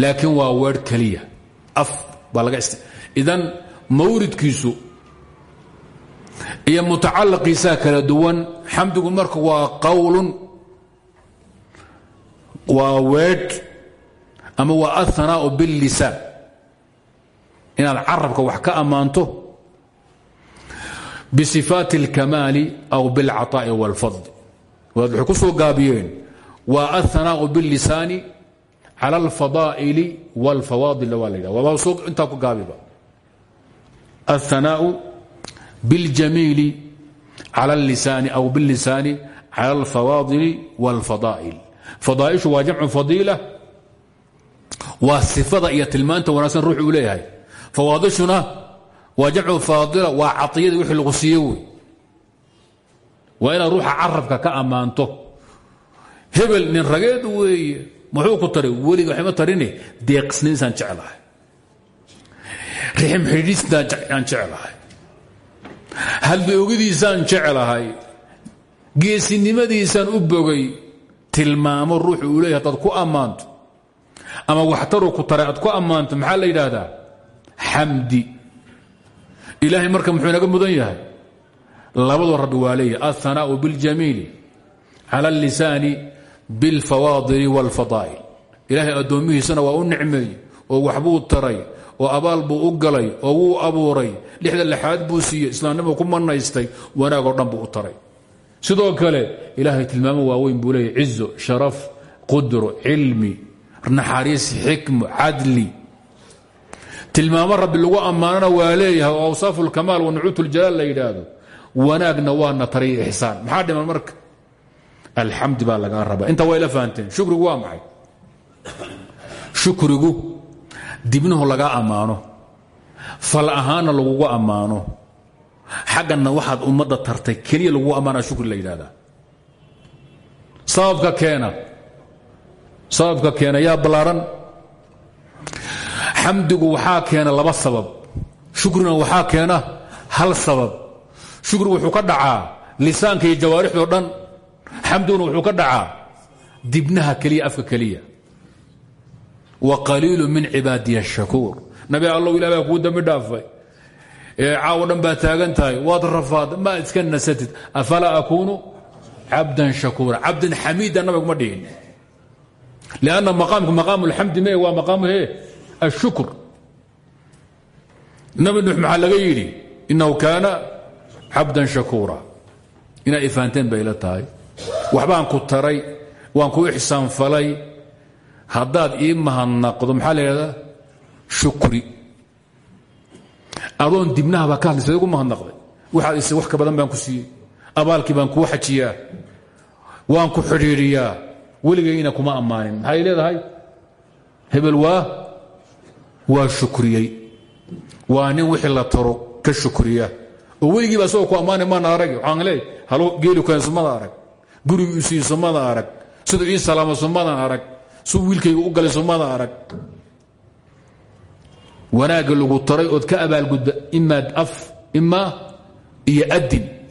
Laakiin waa weer keliya. Af baa laga idan mawridkiisu iyo mutacalaqiisaa kala duwan xamdigu marka waa qawlun waa weedh ama waa athanaau billisaan inaad carabka wax ka ammaanto bisifaati اlkamaali aw biاlcaطaa'i wاlfadl waad waxay ku soo gaabiyeen waa athanaau biاllisaani cala اlfadaa'ili wاlfawaadil waa la yidhah waaba soo intaa ku gaabiba aلثanaau biاljamiili cala اllisaani aw biاllisaani cala اlfawaadili wاlfadaa'il fadaaishu waa jamcu fadiila. Waa sifada iyo tilmaanta wanaagsan ruux uu leeyahay. Fawaadishuna waa jamcu faadila waa caiyadii wixii lagu siiye wey. Waa inaad ruuxa carabka ka ammaanto. Hebel nin rageed weeye muxuu ku taray weliga waxma geesinimadiisaan u bogay tilmaamo ruuxu uu leeyahy hadaad ku ammaanto ama waxtaruu ku taray aad ku ammaanto maxaa la yidhaahdaa xamdi ilaahay marka muxuu inaga mudan yahay labadoo rabbi waa leeyahy aلثanaau biاljamiili cala اllisaani biاlfawaadili wاlfadaa'il ilaahay addoommihiisana waa u nicmeey oo waxbuu taray oo abaal buu u galay oo wuu abuuray lixda lixaad buu siiyey islaamnimuu ku manaystay wanaagoo dhan buu u taray sidoo kale ilaahay tilmaamo waaweyn buu leeyahy cizo sharaf qudro cilmi naxariis xikmo cadli. Tilmaamo rabbi lagu ammaanana waa leeyahay oo awsaafu اlkamaal wa nucuut اljalaal la wanaagna waana taray ixsaan maxaa dhiman marka? Alxamdi baa lagaa rabaa. Intaa waa ila fahanteen. Shukrigu waa maxay? Shukrigu dibnuhu lagaa ammaano. Fal ahaanna lagugu ammaano xagganna waxaad ummadda tartay keliya lagugu ammaana shukri la yidhahdaa sababka keena sababka keena yaa ballaaran. Xamdigu waxaa keena laba sabab. Shukrina waxaa keena hal sabab. Shukrigu wuxuu ka dhacaa lisaanka iyo jawaarixdoo dhan. Xamdiguna wuxuu ka dhacaa dibnaha keliya afka keliya. Wa qaliilu min cibaadiya ashakuur nabi allow ilah baa kuu caawo dhan baad taagan tahay. Waad rafaad ma iska nasatid. Afalaa akuunu cabdan shakuura. Cabdan xamiida nabigu ma dhihin. Lanna maqaamku maqaamu lxamdi me waa maqaamu he ashukr nabi maxaa laga yidhi? Inahu kaana cabdan shakuura. Inaad ifaanteen bay tahay. Waxbaan ku taray waan ku ixsaan falay haddaad ii mahadnaqdo maxaa la yidhahdaa? Shukri adoon dibnahaba ka hadlaysa igu mahadnaqday waxaad ise wax ka badan baan ku siiyey. Abaalkii baan kuu xajiyaa. Waan ku xidhiidhiyaa. Weligayna kuma ammaanin. Maxay leedahay? Hebel waa waa shukriyey. Waa nin wixii la taro ka shukriya oo weligiiba asagoo ku ammaanay maana arag. Waxaan halo geelu keen sumada arag. Gurigii isii sumada arag. Siduu ii salaamo sumadan arag. Siduu wiilkayga u galay sumada arag wanaagga lagu taray ood ka abaalgudba imaa af imaa iyo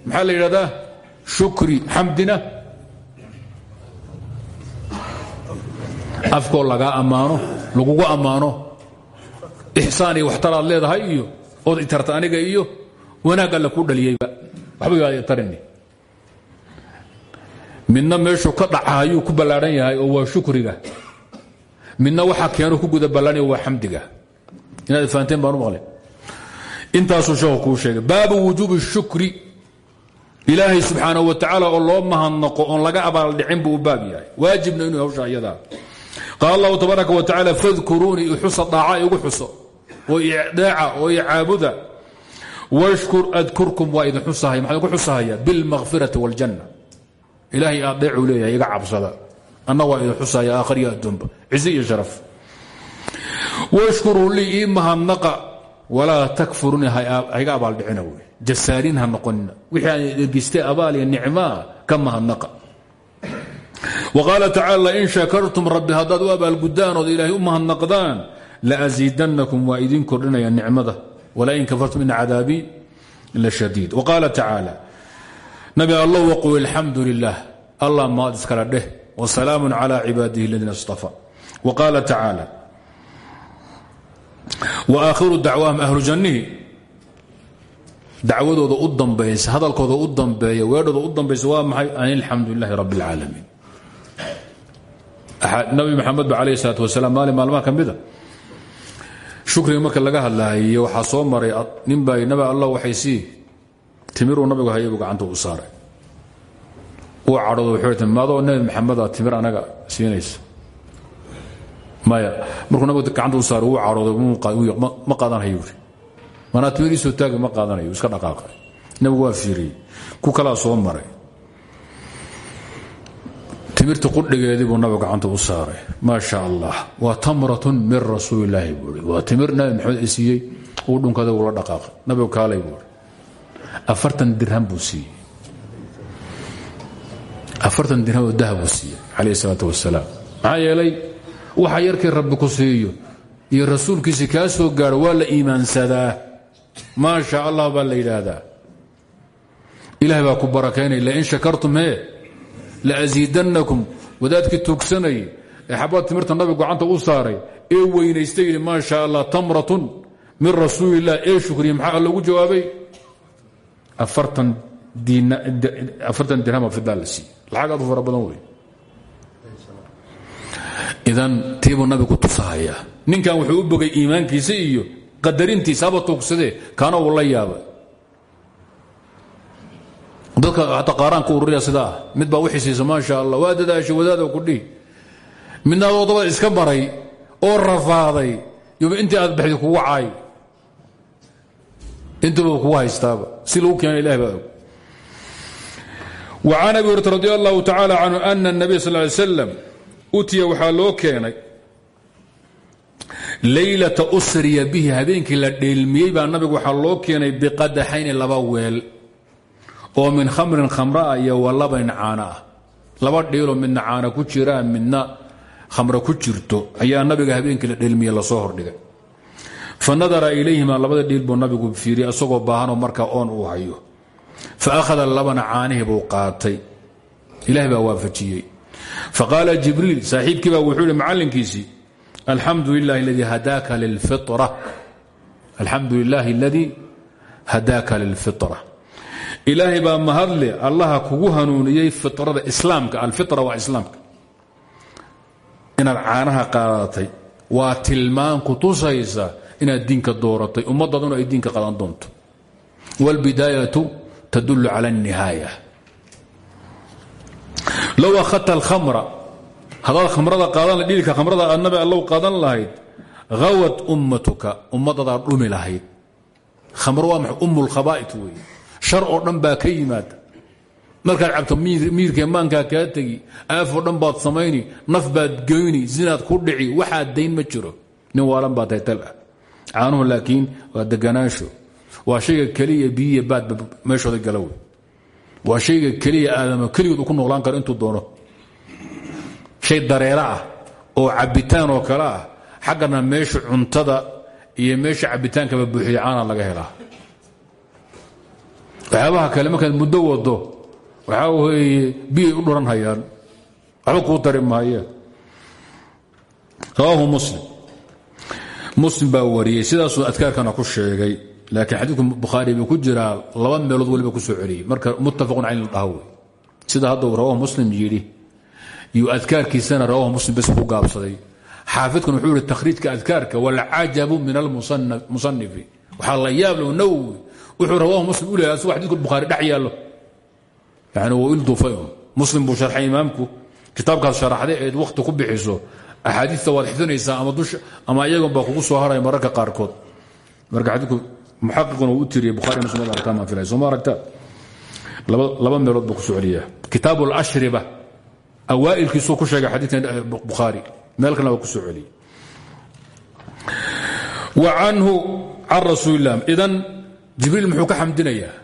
maxaa la yidhahdaa? Shukri xamdina afkoo lagaa ammaano lagugu ammaano. Ixsaan iyo waxtaraad leedahay iyo ood itarta aniga iyo wanaag alla ku dhaliyeyba waxba tarini midna meeshuu ka dhacayuu ku ballaadhan yahay oo waa shukriga. Midna waxa keenu ku guda ballaanaya waa xamdiga inaad fahanteen baan u maqlay. Intaasuu sheekhu kuu sheegay baabu wujuubi shukri. Ilaahay subxaanahu wa tacaala oo loo mahadnaqo oon laga abaaldhicin buu baab yahay. Waajibna inuu hawsha iyadaa. Qaal allahu tabaaraka wa tacala fadkuruunii ixusa dhaaca igu xuso oo idheeca oo icaabuda washkur adkurkum waa idin xusahay maxaa idinku xusahaya? Bilmakfirati wاljanna ilaahay aadheecuu leeyahay iga cabsada. Anna waa idin xusaya aakhar iyo adduunba. Cizi iyo sharaf washkuruu lii ii mahadnaqa walaa takfuruni hayga abaaldhicina wey jasaariin ha noqonina wixii aan ergistay abaal iyo nicmaa ka mahadnaqa wqaala tacala lain shakartum rabbi haddaad u abaalgudaan ood ilaahay u mahadnaqdaan laasiidannakum waa idin kordhinaya nicmada walain kafartum ina cadaabii lashadiid wqaala tacaala nabi allah waqul alxamdu lilah allah maad iskala dheh wsalaamu cla cibaadihi aladiina اstafa wqaala tacaala waakhiru dacwaahum ahlu jannihi dacwadooda u dambaysa hadalkooda u dambeeya weedhooda u dambaysa waa maxay? An alxamdu rabi اlcaalamiin nabi maxamed ba alayh salaat wasalaam maalin maalmaha ka marka laga hadlaaye waxaa soo maray nin nabi allah waxay sii timiruu nabigu hayabu gacanta u saaray. Uu cadhoodo wuxuu maadoo nabi maxameda timir anaga siinaysa maya markuu nabigu gacanta u saaray uu cadhooday ma qaadanayo uri manaa timir isoo taagi ma qaadanayo iska dhaqaaqay. Nabigu waa ku kalaa soo maray. Timirta qudhigeedii buu nabigu gacanta u saaray. Maa sha allah waa tamratun min rasuulilaahi buui waa timir nabi maxamed uu dhunkada ula dhaqaaqay. Nabigu kaalay buui afartan dirham buu siiyey. Afartan dirham oo dahab buu siiyey calayh isalaatu wasalaam maxaa waxa yarkii rabbi ku siiyo. Iyo rasuulkiisi kaa soo gaaro waa la iimaansadaa maa sha allah baa la yidhaahdaa. Ilahay baa ku barakaynaya lain shakartum hee laasiidannakum wadaadkii tuugsanayay ee xabad timirta nabigu gacanta u saaray ee weynaystay yidhi sha allah tamratun min rasuulilah ee shukriya maxaa loogu jawaabay? Afartan dirhama fidaa la siiye lacag aad u fara idan tiibuu nabigu tusahaya ninkan wuxuu u bogay iimaankiisa iyo qadarintiisa haba tuugsadee kaana uu la yaabay dadka hataa qaaraanka ururiya sidaa mid baa wixii siisa maa sha allah waa dadaashay wadaado ku dhihi midna adoo dabad iska maray oo rafaaday yoba intii aad baxdi kugu caay intuba kugu haystaaba si lagu keena ilahi baa og وcan abi hurata radi allahu tacala canhu ana الnabiy sal ly slam utiya waxaa loo keenay laylata usriya bihi habeenkii la dheelmiyey baa nabigu waxaa loo keenay biqadaxayni laba weel oo min khamrin khamraa iyo walabanin caana ah. Laba dhiiloo midna caana ku jiraan midna khamra ku jirto ayaa nabiga habeenkii la dheelmiye la soo hordhigay. Fa nadara ilayhima labada dhiil buu nabigu fiiriyey isagoo baahanoo markaa oon uu hayo. Fa akhada labana caanihii buu qaatay. Ilaah baa waafajiyey faqaala jibriil saaxiibkii baa wuxuu ihi macallinkiisii alxamdu lilahi aladii hadaaka lilfira alxamdu lilaahi aladii hadaaka lilfitra ilaahay baa mahadle allaha kugu hanuuniyey firada islaamka alfira waa islaamka inaad caanaha qaadatay waa tilmaan ku tusaysa inaad diinka dooratay ummaddaaduna ay diinka qadan doonto wاlbidaayatu tadul cala الnihaaya low akhadta alkhamra. Haddaad khamrada qaadan dhiilka khamrada aad nabi allow lahayd hawad ummatuka. Ummadadaa dhumi lahayd. Khamro waa maxay? Ummulkhabaa'it weeye. Shar oo dhan baa ka yimaada markaad cabto miirkee maankaa kaa tegi aafoo dhan baad samayni naf baad goyni zinaad ku dhici waxaad dayn ma jiro. Nin waalan baa taytal ah. Laakiin waa deganaansho waa shayga keliya biyiya baadba meeshooda gala waa shayga keliya aadamo keligood uu ku noolaan karo intuu doono. Shay dareero ah oo cabbitaan oo kale ah. Xaggana meesha cuntada iyo meesha cabbitaankaba buuxiya caana laga helaa. Waxyaabaha kale markaad muddo wado waxaa weeye biyay u dhuran hayaan. Waxba kuu tari maayeen rawaahu muslim. Muslim baa wariyey sidaasuu adkaarkana ku sheegay laakiin xadiidku bukhaari buu ku jiraa laba meelood weliba ku soo celiyey marka muttafaqun caley la dhaha wey sida hadda uu rawaahu muslim yidhi yuu adkaarkiisana rawaahu muslim bes ku gaabsaday. Xaafidkuna wuxuu yihi takhriijka adkaarka walcajabu min almusanifi waxaa la yaab lo nawowi. Wuxuu rawaahu muslim u leeyahay asagoo xadidku bukhaari dhex yaallo. Wuu ilduufay un muslim buu sharxay imaamku. Kitaabkaas sharaxday eed wakhti ku bixiso. Axaadiista waad xifdinaysaa ama dusha ama iyagan baa kugu soo haraya mararka qaarkood. Marka xadiidku muxaqiquna uu u tiriyey bukhari muslim wad aragtaan baan filay soo ma aragtaa laba meelood buu ku soo celiyaa kitaabu alashriba awaa'ilkiisuu ku sheegay xadiidkan bukhaari meel kalena waa ku soo celiyey wa canhu can rasuulilah idan jibriil muxuu ka xamdinayaa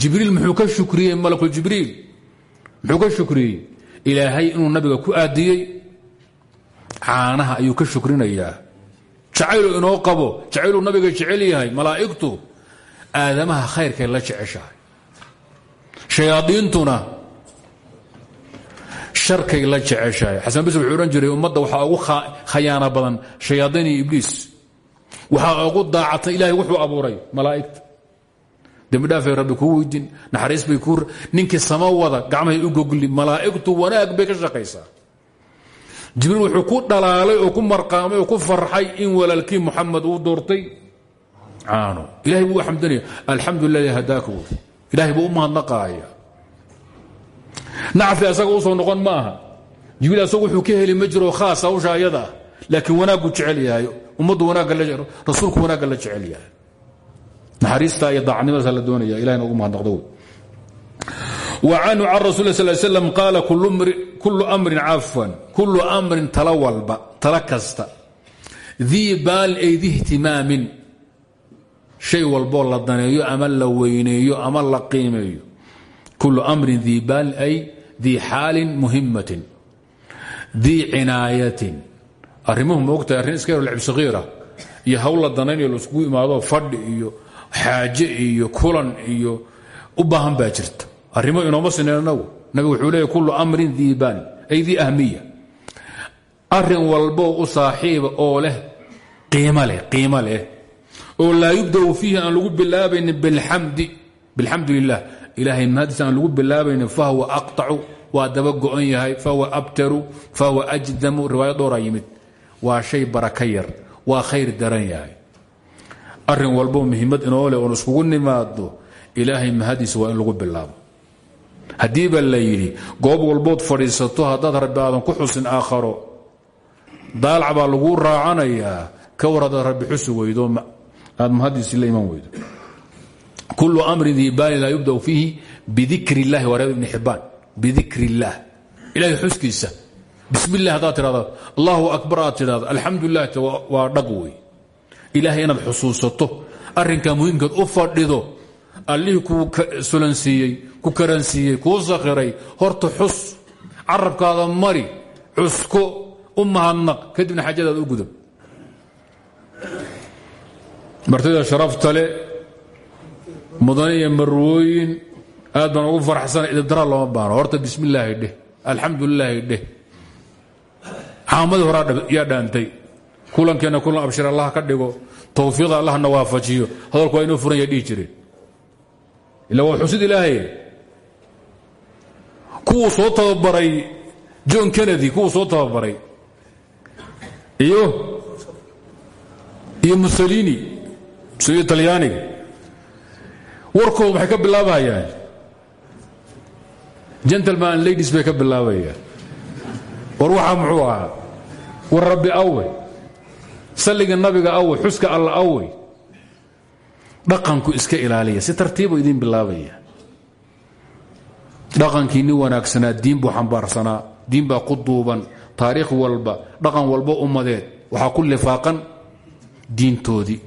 jibriil muxuu ka shukriyey malakuljibriil muxuu ka shukriyey. Ilaahay inuu nabiga ku aadiyey. Caanaha ayuu ka shukrinayaa jacaylu inoo qabo jacayluu nabiga jecel yahay malaa'igtu aadamaha khayrkay la jeceshahay. Shayaadiintuna sharkay la jeceshahay. Xasan bis wuxuu odhan jiray ummadda waxaa ugu khayaana badan shayaadiin iyo ibliis. Waxaa ugu daacatay ilahay wuxuu abuuray malaa'igta. Dembidhaafay rabbi kuu weydin naxariis bay kuu ninkii sama wada gacmahay u wanaag bay ka shaqaysaa jibriil wuxuu ku dhalaalay oo ku marqaamay oo ku farxay in walaalkii muxamed uu doortay. Caano. Ilahay buu xamdanaya. Alxamdu lilah hadaaka wy buu u mahadnaqaaya. Nacfi asaga u soo noqon ma aha asagu wuxuu ka heli ma jiro khaasa hawsha ayada. Ah laakiin wanaaggu jecel yahay ummaddu rasuulku wanaagga la jecel yahay. Naxariista iyo daacadnimadaasa la doonaya ilahina ugu mahadnaqdo وcanhu can rasul sl slam qaala kulu amrin cafwan kulu amrin tala walba tala kasta. Dii baalin ay di ihtimaamin. Shay walboo la daneeyo ama la weyneeyo ama la qiimeeyo. Kulu amrin dii baalin ay dii xaalin muhimatin dii cinaayatin. Arrimuhu moogtahay arrin iska yaro lacib sakiira iyo hawl la danaynayo laiskugu imaado fadhi iyo xaaje iyo kulan iyo u baahan baa jirta arrimo inooma sineen nagu. Nabigu wuxuu leeya kullu amrin diibaan ay dii ahmiya. Arrin walboo u saaxiiba oo leh qiimo leh qiimo leh oo laa yubdau fiihi aan lagu bilaabaynin bilxamdi bilxamdu lilah ilaahay mahadiisa aan lagu bilaabaynin fahuwa aqtacu waa daba go'on yahay fahuwa abtaru fahuwa ajdamu. Riwaaya dhowraa yimid. Waa shay baraka yar waa khayr daran yahay. Arrin walbo muhiimad inoo leh oon iskugu nimaado ilaahay mahadiisa waa in lagu bilaabo haddiiba la yidhi goob walbood fadhiisato haddaad rabbi aadan ku xusin aakharo. Daalac baa laguu raacanayaa ka war haddaad rabbi xusi weydo aad mahadiisii la weydo. Kullu amrin diibaalin laa yubdau fiihi bidikri illahi waa reeb ibni xibbaan bidikri illaah ilahay xuskiisa. Bismi illah haddaad tidhahdo allahu akbar aad tidhahdo alxamdulilah waa dhag wey xusuusato arrinkaa muhiimkeed u fadhido allihii kuu sulansiiyey ku karansiiyey kuu sakhiray horta xus carabkaada mari cusko u mahadnaq. Kadibna xajadaada u gudub. Martida sharafta le mudane marwooyin aad baan ugu faraxsana idibdara looma baano horta bismi illaahi dheh alxamdulilaahi dheh. Xaamadii horaa yaa dhaantay. Kulankeenna kulan abshir allah ka dhigo towfiiqda allahna waafajiyo. Hadalku waa inoo furan ya dhihi ila waa xusid ilaahay kuwuu soo tababaray john kennedy kuwuu soo tababaray iyo iyo mussolini mussolini talyaaniga warkoodu waxay ka bilaabayaan gentleman ladies bay ka bilaabayaan. War waxaa muxuu ahaa? War rabbi awey salliga nabiga awey xuska alla awey dhaqanku iska ilaaliya. Si tartiibu idin bilaabaya. Dhaqankii nin wanaagsanaa diin buu xambaarsanaa diin baa ku taariikh walba dhaqan walba ummadeed waxaa ku lifaaqan diintoodii.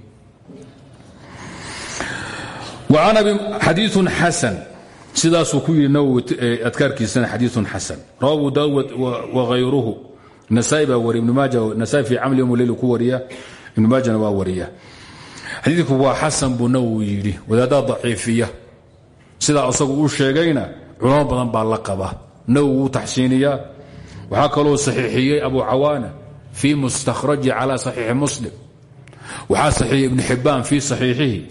Xadiiun xasan. Sidaasuu ku yidhi nawowi adkaarkiisana xadiiun xasan. Rawa abu daawud waayruhu nasaai baa wariya ibn maaja nasaai fi camli yom leyl ku ibn maajana waa wariya xadiidku waa xasan buu nawowi yidhi wadaaddaa daciifiya. Sidaa isagu uu sheegayna culamo badan baa la qaba. Nawowi wuu taxsiiniyaa. Waxaa kaloo saxiixiyey abu cawaana fii mustakhraji cala saxiixi muslim. Waxaa saxiixiyey ibn xibbaan fii saxiixihi.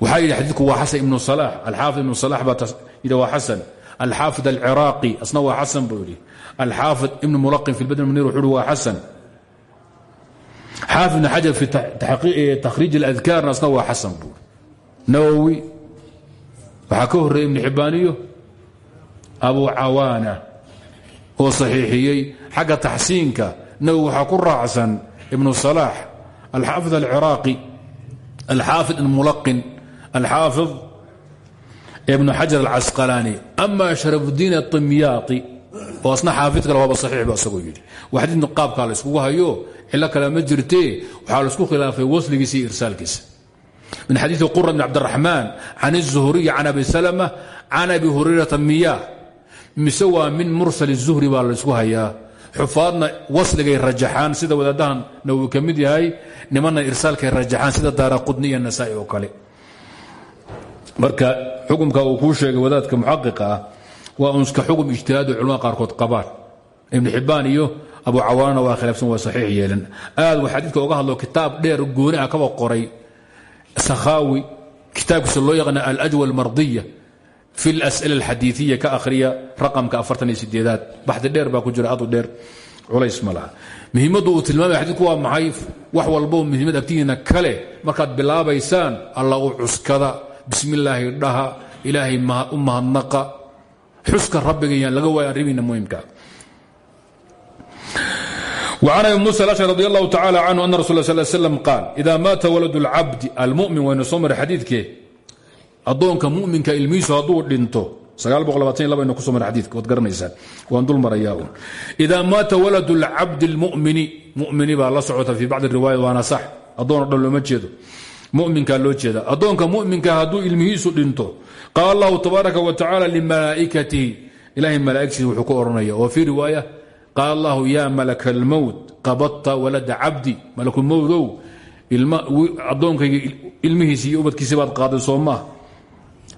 Waxaa yidhi xadiidku waa xasan ibnu salaax. Alxaafid ibnu salax baa yidhi waa xasan. Alxaafid alciraaqi asna waa xasan buu yidhi. Alxaafid ibn mulaqin fi lbadn munir wuxuu yidhi waa xasan xaafid ibn xajar fi takhriij اladkaarna asna waa xasan buu nawowi waxaa ka horreeyey ibnu xibbaaniyo abu cawaana oo saxiixiyey xagga taxsiinka nawowi waxaa ku raacsan ibnu salaax alxaafid alciraaqi alxaafid ibn mulaqin alxaafid ibnu xajar alcasqalaani ama sharafuddiin atimyaai oo asna xaafid kale waaba saxiix ba isagoo yidhi waa xadiidna qaabkaa la yskugu hayo cilo kale ma jirtee waxaa laisku khilaafay wasligiisa iyo irsaalkiisa min xadiidi qura bn cabdiraxmaan can الzuhriy can abi salma can abi hurayrata miya mise waa min mursal الzuhri baa laysku hayaa xufaadna wasligay rajaxaan sida wadaadahan nawowi ka mid yahay nimanna irsaalkay rajaxaan sida daara qudni iyo nasaai oo kale marka xukumka uu kuu sheegay wadaadka muxaqiqa ah waa unska xukm ijtihaado culamada qaarkood qabaan ibn xibbaan iyo abu cawaanana waa khilaafsan waa saxiix yeelan. Aad wa xadiidka oga hadlo kitaab dheer gooni ah kaba qoray. Sakhaawi kitaabkiisa loo yaqaana alajwa almardiya fi اlas'ila alxadiiثiya ka akhriya raqamka afartan iyo sideedaad dheer baa ku jira adu dheer. Culays ma laha. Muhiimaddu uu tilmaamaya xadiidku waa maxay? Wax walboo muhiimad agtihiina kale. Markaad bilaabaysaan alla u cuskada. Bismi illaahi dhaha. Ilaahay u mahadnaqa. Xuska rabbigayaan laga waaya arrimiina muhimka وعن أبي موسى الأشعري رضي الله تعالى عنه أن رسول الله صلى الله عليه وسلم قال إذا مات ولد العبد المؤمن وين سمر حديثك أدونك مؤمنك إلميسو هدو دينتو سقال بقول لباتين لبا إنه كسمر حديثك وتقرنيسان وأن دول مرياون إذا مات ولد العبد المؤمن مؤمن با الله سعوته في بعض الرواية وأنا صح أدون دول ما جيدو مؤمن كان لو جيدا أدونك مؤمن هدو إلميسو دينتو قال الله تبارك وتعالى لملائكته إلهي ملائكته وحكو أرنيا وفي رواية qaal allahu yaa malaka almowt qabadta walada cabdi malakulmowdow addoonkayga ilmihiisi iyo ubadkiisi baad qaaday soo maah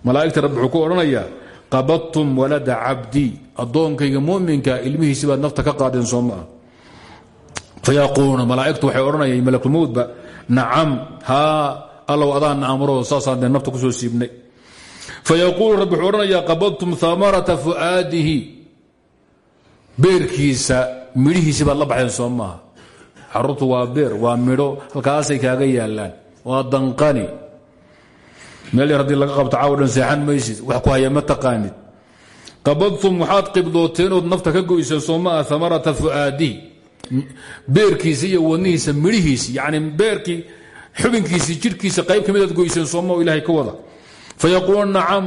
malaa'igta rabbi wuxuu ku odhanayaa walada cabdi addoonkayga muminka ilmihiisi baad nafta ka qaadeen soo maah fayaquuluuna malaa'igtu waxay odhanayaan malakulmowtba nacam haa allow adaana amro saasaan dee nafta ku soo siibnay. Fayaquulu rabbi wuxuu odhanayaa qabadtum fu'aadihi beerkiisa midhihiisi baad la baxdeen soo maaha. Caruurtu waa beer waa midho halkaasay kaaga yaalaan waa danqani. Meel yar haddii laga qabto caawo dhan seexan wax ku haya ma taqaanid. Qabadtum waxaad qibdooteen ood nafta ka goyseen soo maaha amarata fu'aadihi beerkiisa iyo wadnihiisa midhihiisi yacni beerkii xubinkiisii jidhkiisa qayb ka midaad goyseen soo ilahay ka wada. Fayaquuluun nacam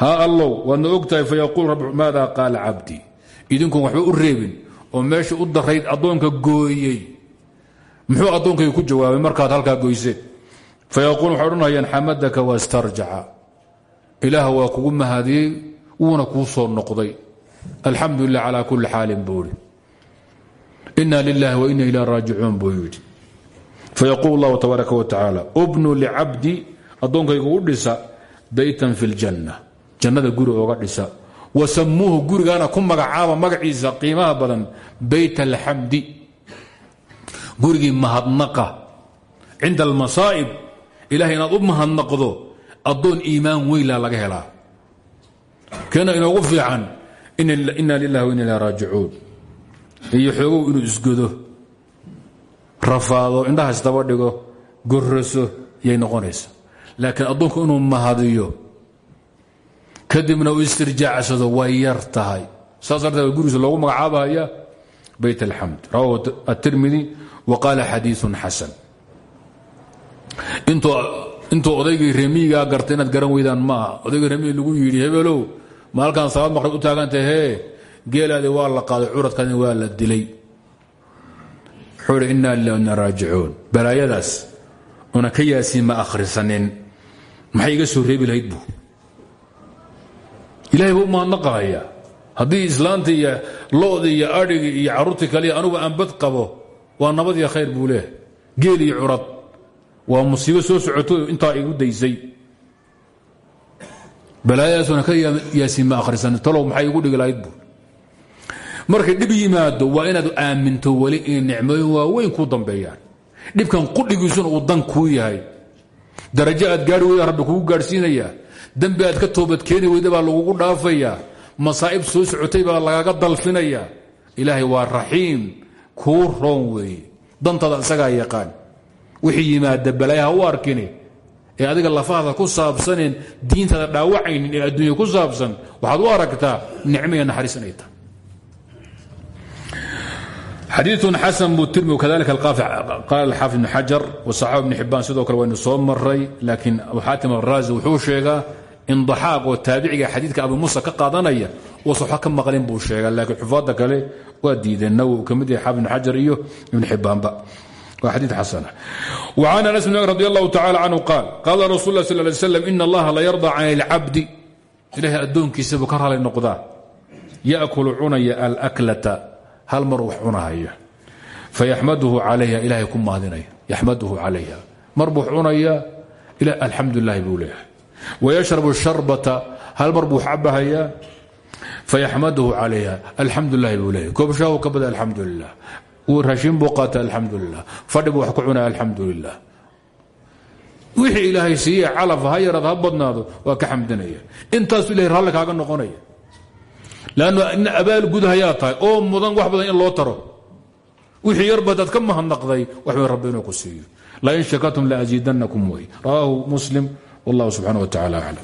haa allow waadna og tahay fayaquul maada qaala cabdii idinkuon waxba u reebin oo meesha u darayd addoonka gooyey. Muxuu addoonkayga ku jawaabay markaad halkaa goyseen fayaquul waxay odhanayaan xamadaka wastarjaca ilaah waa kugu mahadiyey wuuna kuu soo noqday. Alxamdu lilah calaa kulli xaalin buu idhi ina wa ina ilaa raajicuun buu yidhi. Fayaquul allahu tabaaraka wa tacaala ubnu licabdi addoonkayga u dhisa ljanna jannada guri ooga dhisa wasamuuhu gurigaana ku magacaaba magaciisa qiimaha badan bayt alxamdi gurigii mahadnaqa. Cinda almasaa'ib ilahay inaad u mahadnaqdo addoon iimaan weynla laga helaa. Keena inoogu fiican ina lilahi wa ina ilaa raajicuun. Iyo xoogow inuu isgodo rafaado indhahaas daba dhigo goraso yay noqonaysa. Laakiin addoonku inuu mahadiyo kadibna uu istirjaacsado way yar tahay. Saas darteed gurigiisa loogu magacaabaya bayt alxamd rawahu atirmidi wa qaala xadiiun xasan. Intuu odaygii remiigaa garta inaad garan weydaan maaha odaygii remiig lagu yidhi hebelow maalkaan salaad maqrib u taagantah hee geelaadi waa la qaaday curadkaadina waa la dilay. Wuxuu hi innaa lilah inna raajicuun. Una ka ma akhrisanin. Maxay iga soo reebi lahayd buu ilahay buu u mahadnaqahaya haddii islaanta iyo lo'da iyo adhigi iyo carruurtii kaliya anugu aan bad qabo waa nabad iyo khayr buu leehay geel iyo curad. Waa musiibo soo socoto intaa igu daysay. Balaayadaasuna ka yaasiin ma akhrisanin talow maxay igu dhigi buu. Markay dhib yimaado waa inaad aaminto weli inay nicmooyin waaweyn ku dambeeyaan. Dhibkan qudhigiisuna uu dan kuu yahay. Darajo aad gaari weyda rabbi kugu gaadhsiinayaa dembi aad ka toobadkeeni weyda baa lagugu dhaafayaa masaa'ib soo socotay baa lagaaga dalfinayaa ilaahay waa raxiim. Kuu roon weeye. Dantaada yaqaan. Wixii yimaada balaayaha u arkini ee adiga lafahaada ku saabsaneen diintaada dhaawacaynin ee adduunya ku saabsan waxaad u aragtaa nicmiga naxariis inay tahay. Xadiiث xasan buu tirmi kadalika qaal xaafid ibn xajar wasaxaaba ibn xibaan sidoo kale waynu soo maray laakiin abu indaxaaq oo taabiciga xadiidka abu muusa ka qaadanaya uusa waxba ka maqlin buu sheegaa laakiin xufaadda kale waa diideen nawowi ka mid yahay xaafid ibn xajar iyo ibn xibaanba waa xadiid xasana وcan anas bn radi allahu tacala canhu qaal qaala rasul lah sal ly slam in allaha la yarda can اlcabdi ilahay addoonkiisa buu ka raalay noqdaa yaأkulu cunaya alaklata hal mar wax cunahaya fayaxmaduhu calayha ilahay ku maadinaya yaxmaduhu calayha mar buu cunaya alxamdu lilahi buu leeyahay wayashrabu sharbata hal mar buu cabahaya fayaxmaduhu calayha alxamdu lilahi buu leeyahay koobshaahu ka bada alxamdu lilah raashin buu qaata alxamdu lilah fadhi buu wax ku cunaya alxamdu lilah wixii ilaahay siiye calaf ha yaraad ha badnaado waa ka xamdinaya intaasu ilahay raalli kaaga noqonaya lannu abaal gudahayaa tahay oo mudan wax badan in loo taro wixii yarba hadaad ka mahadnaqday wax way rabbi inuu ku siiyo lain shakartum laaziidanakum wey rawaahu muslim wallah subxaana wa tacala aclam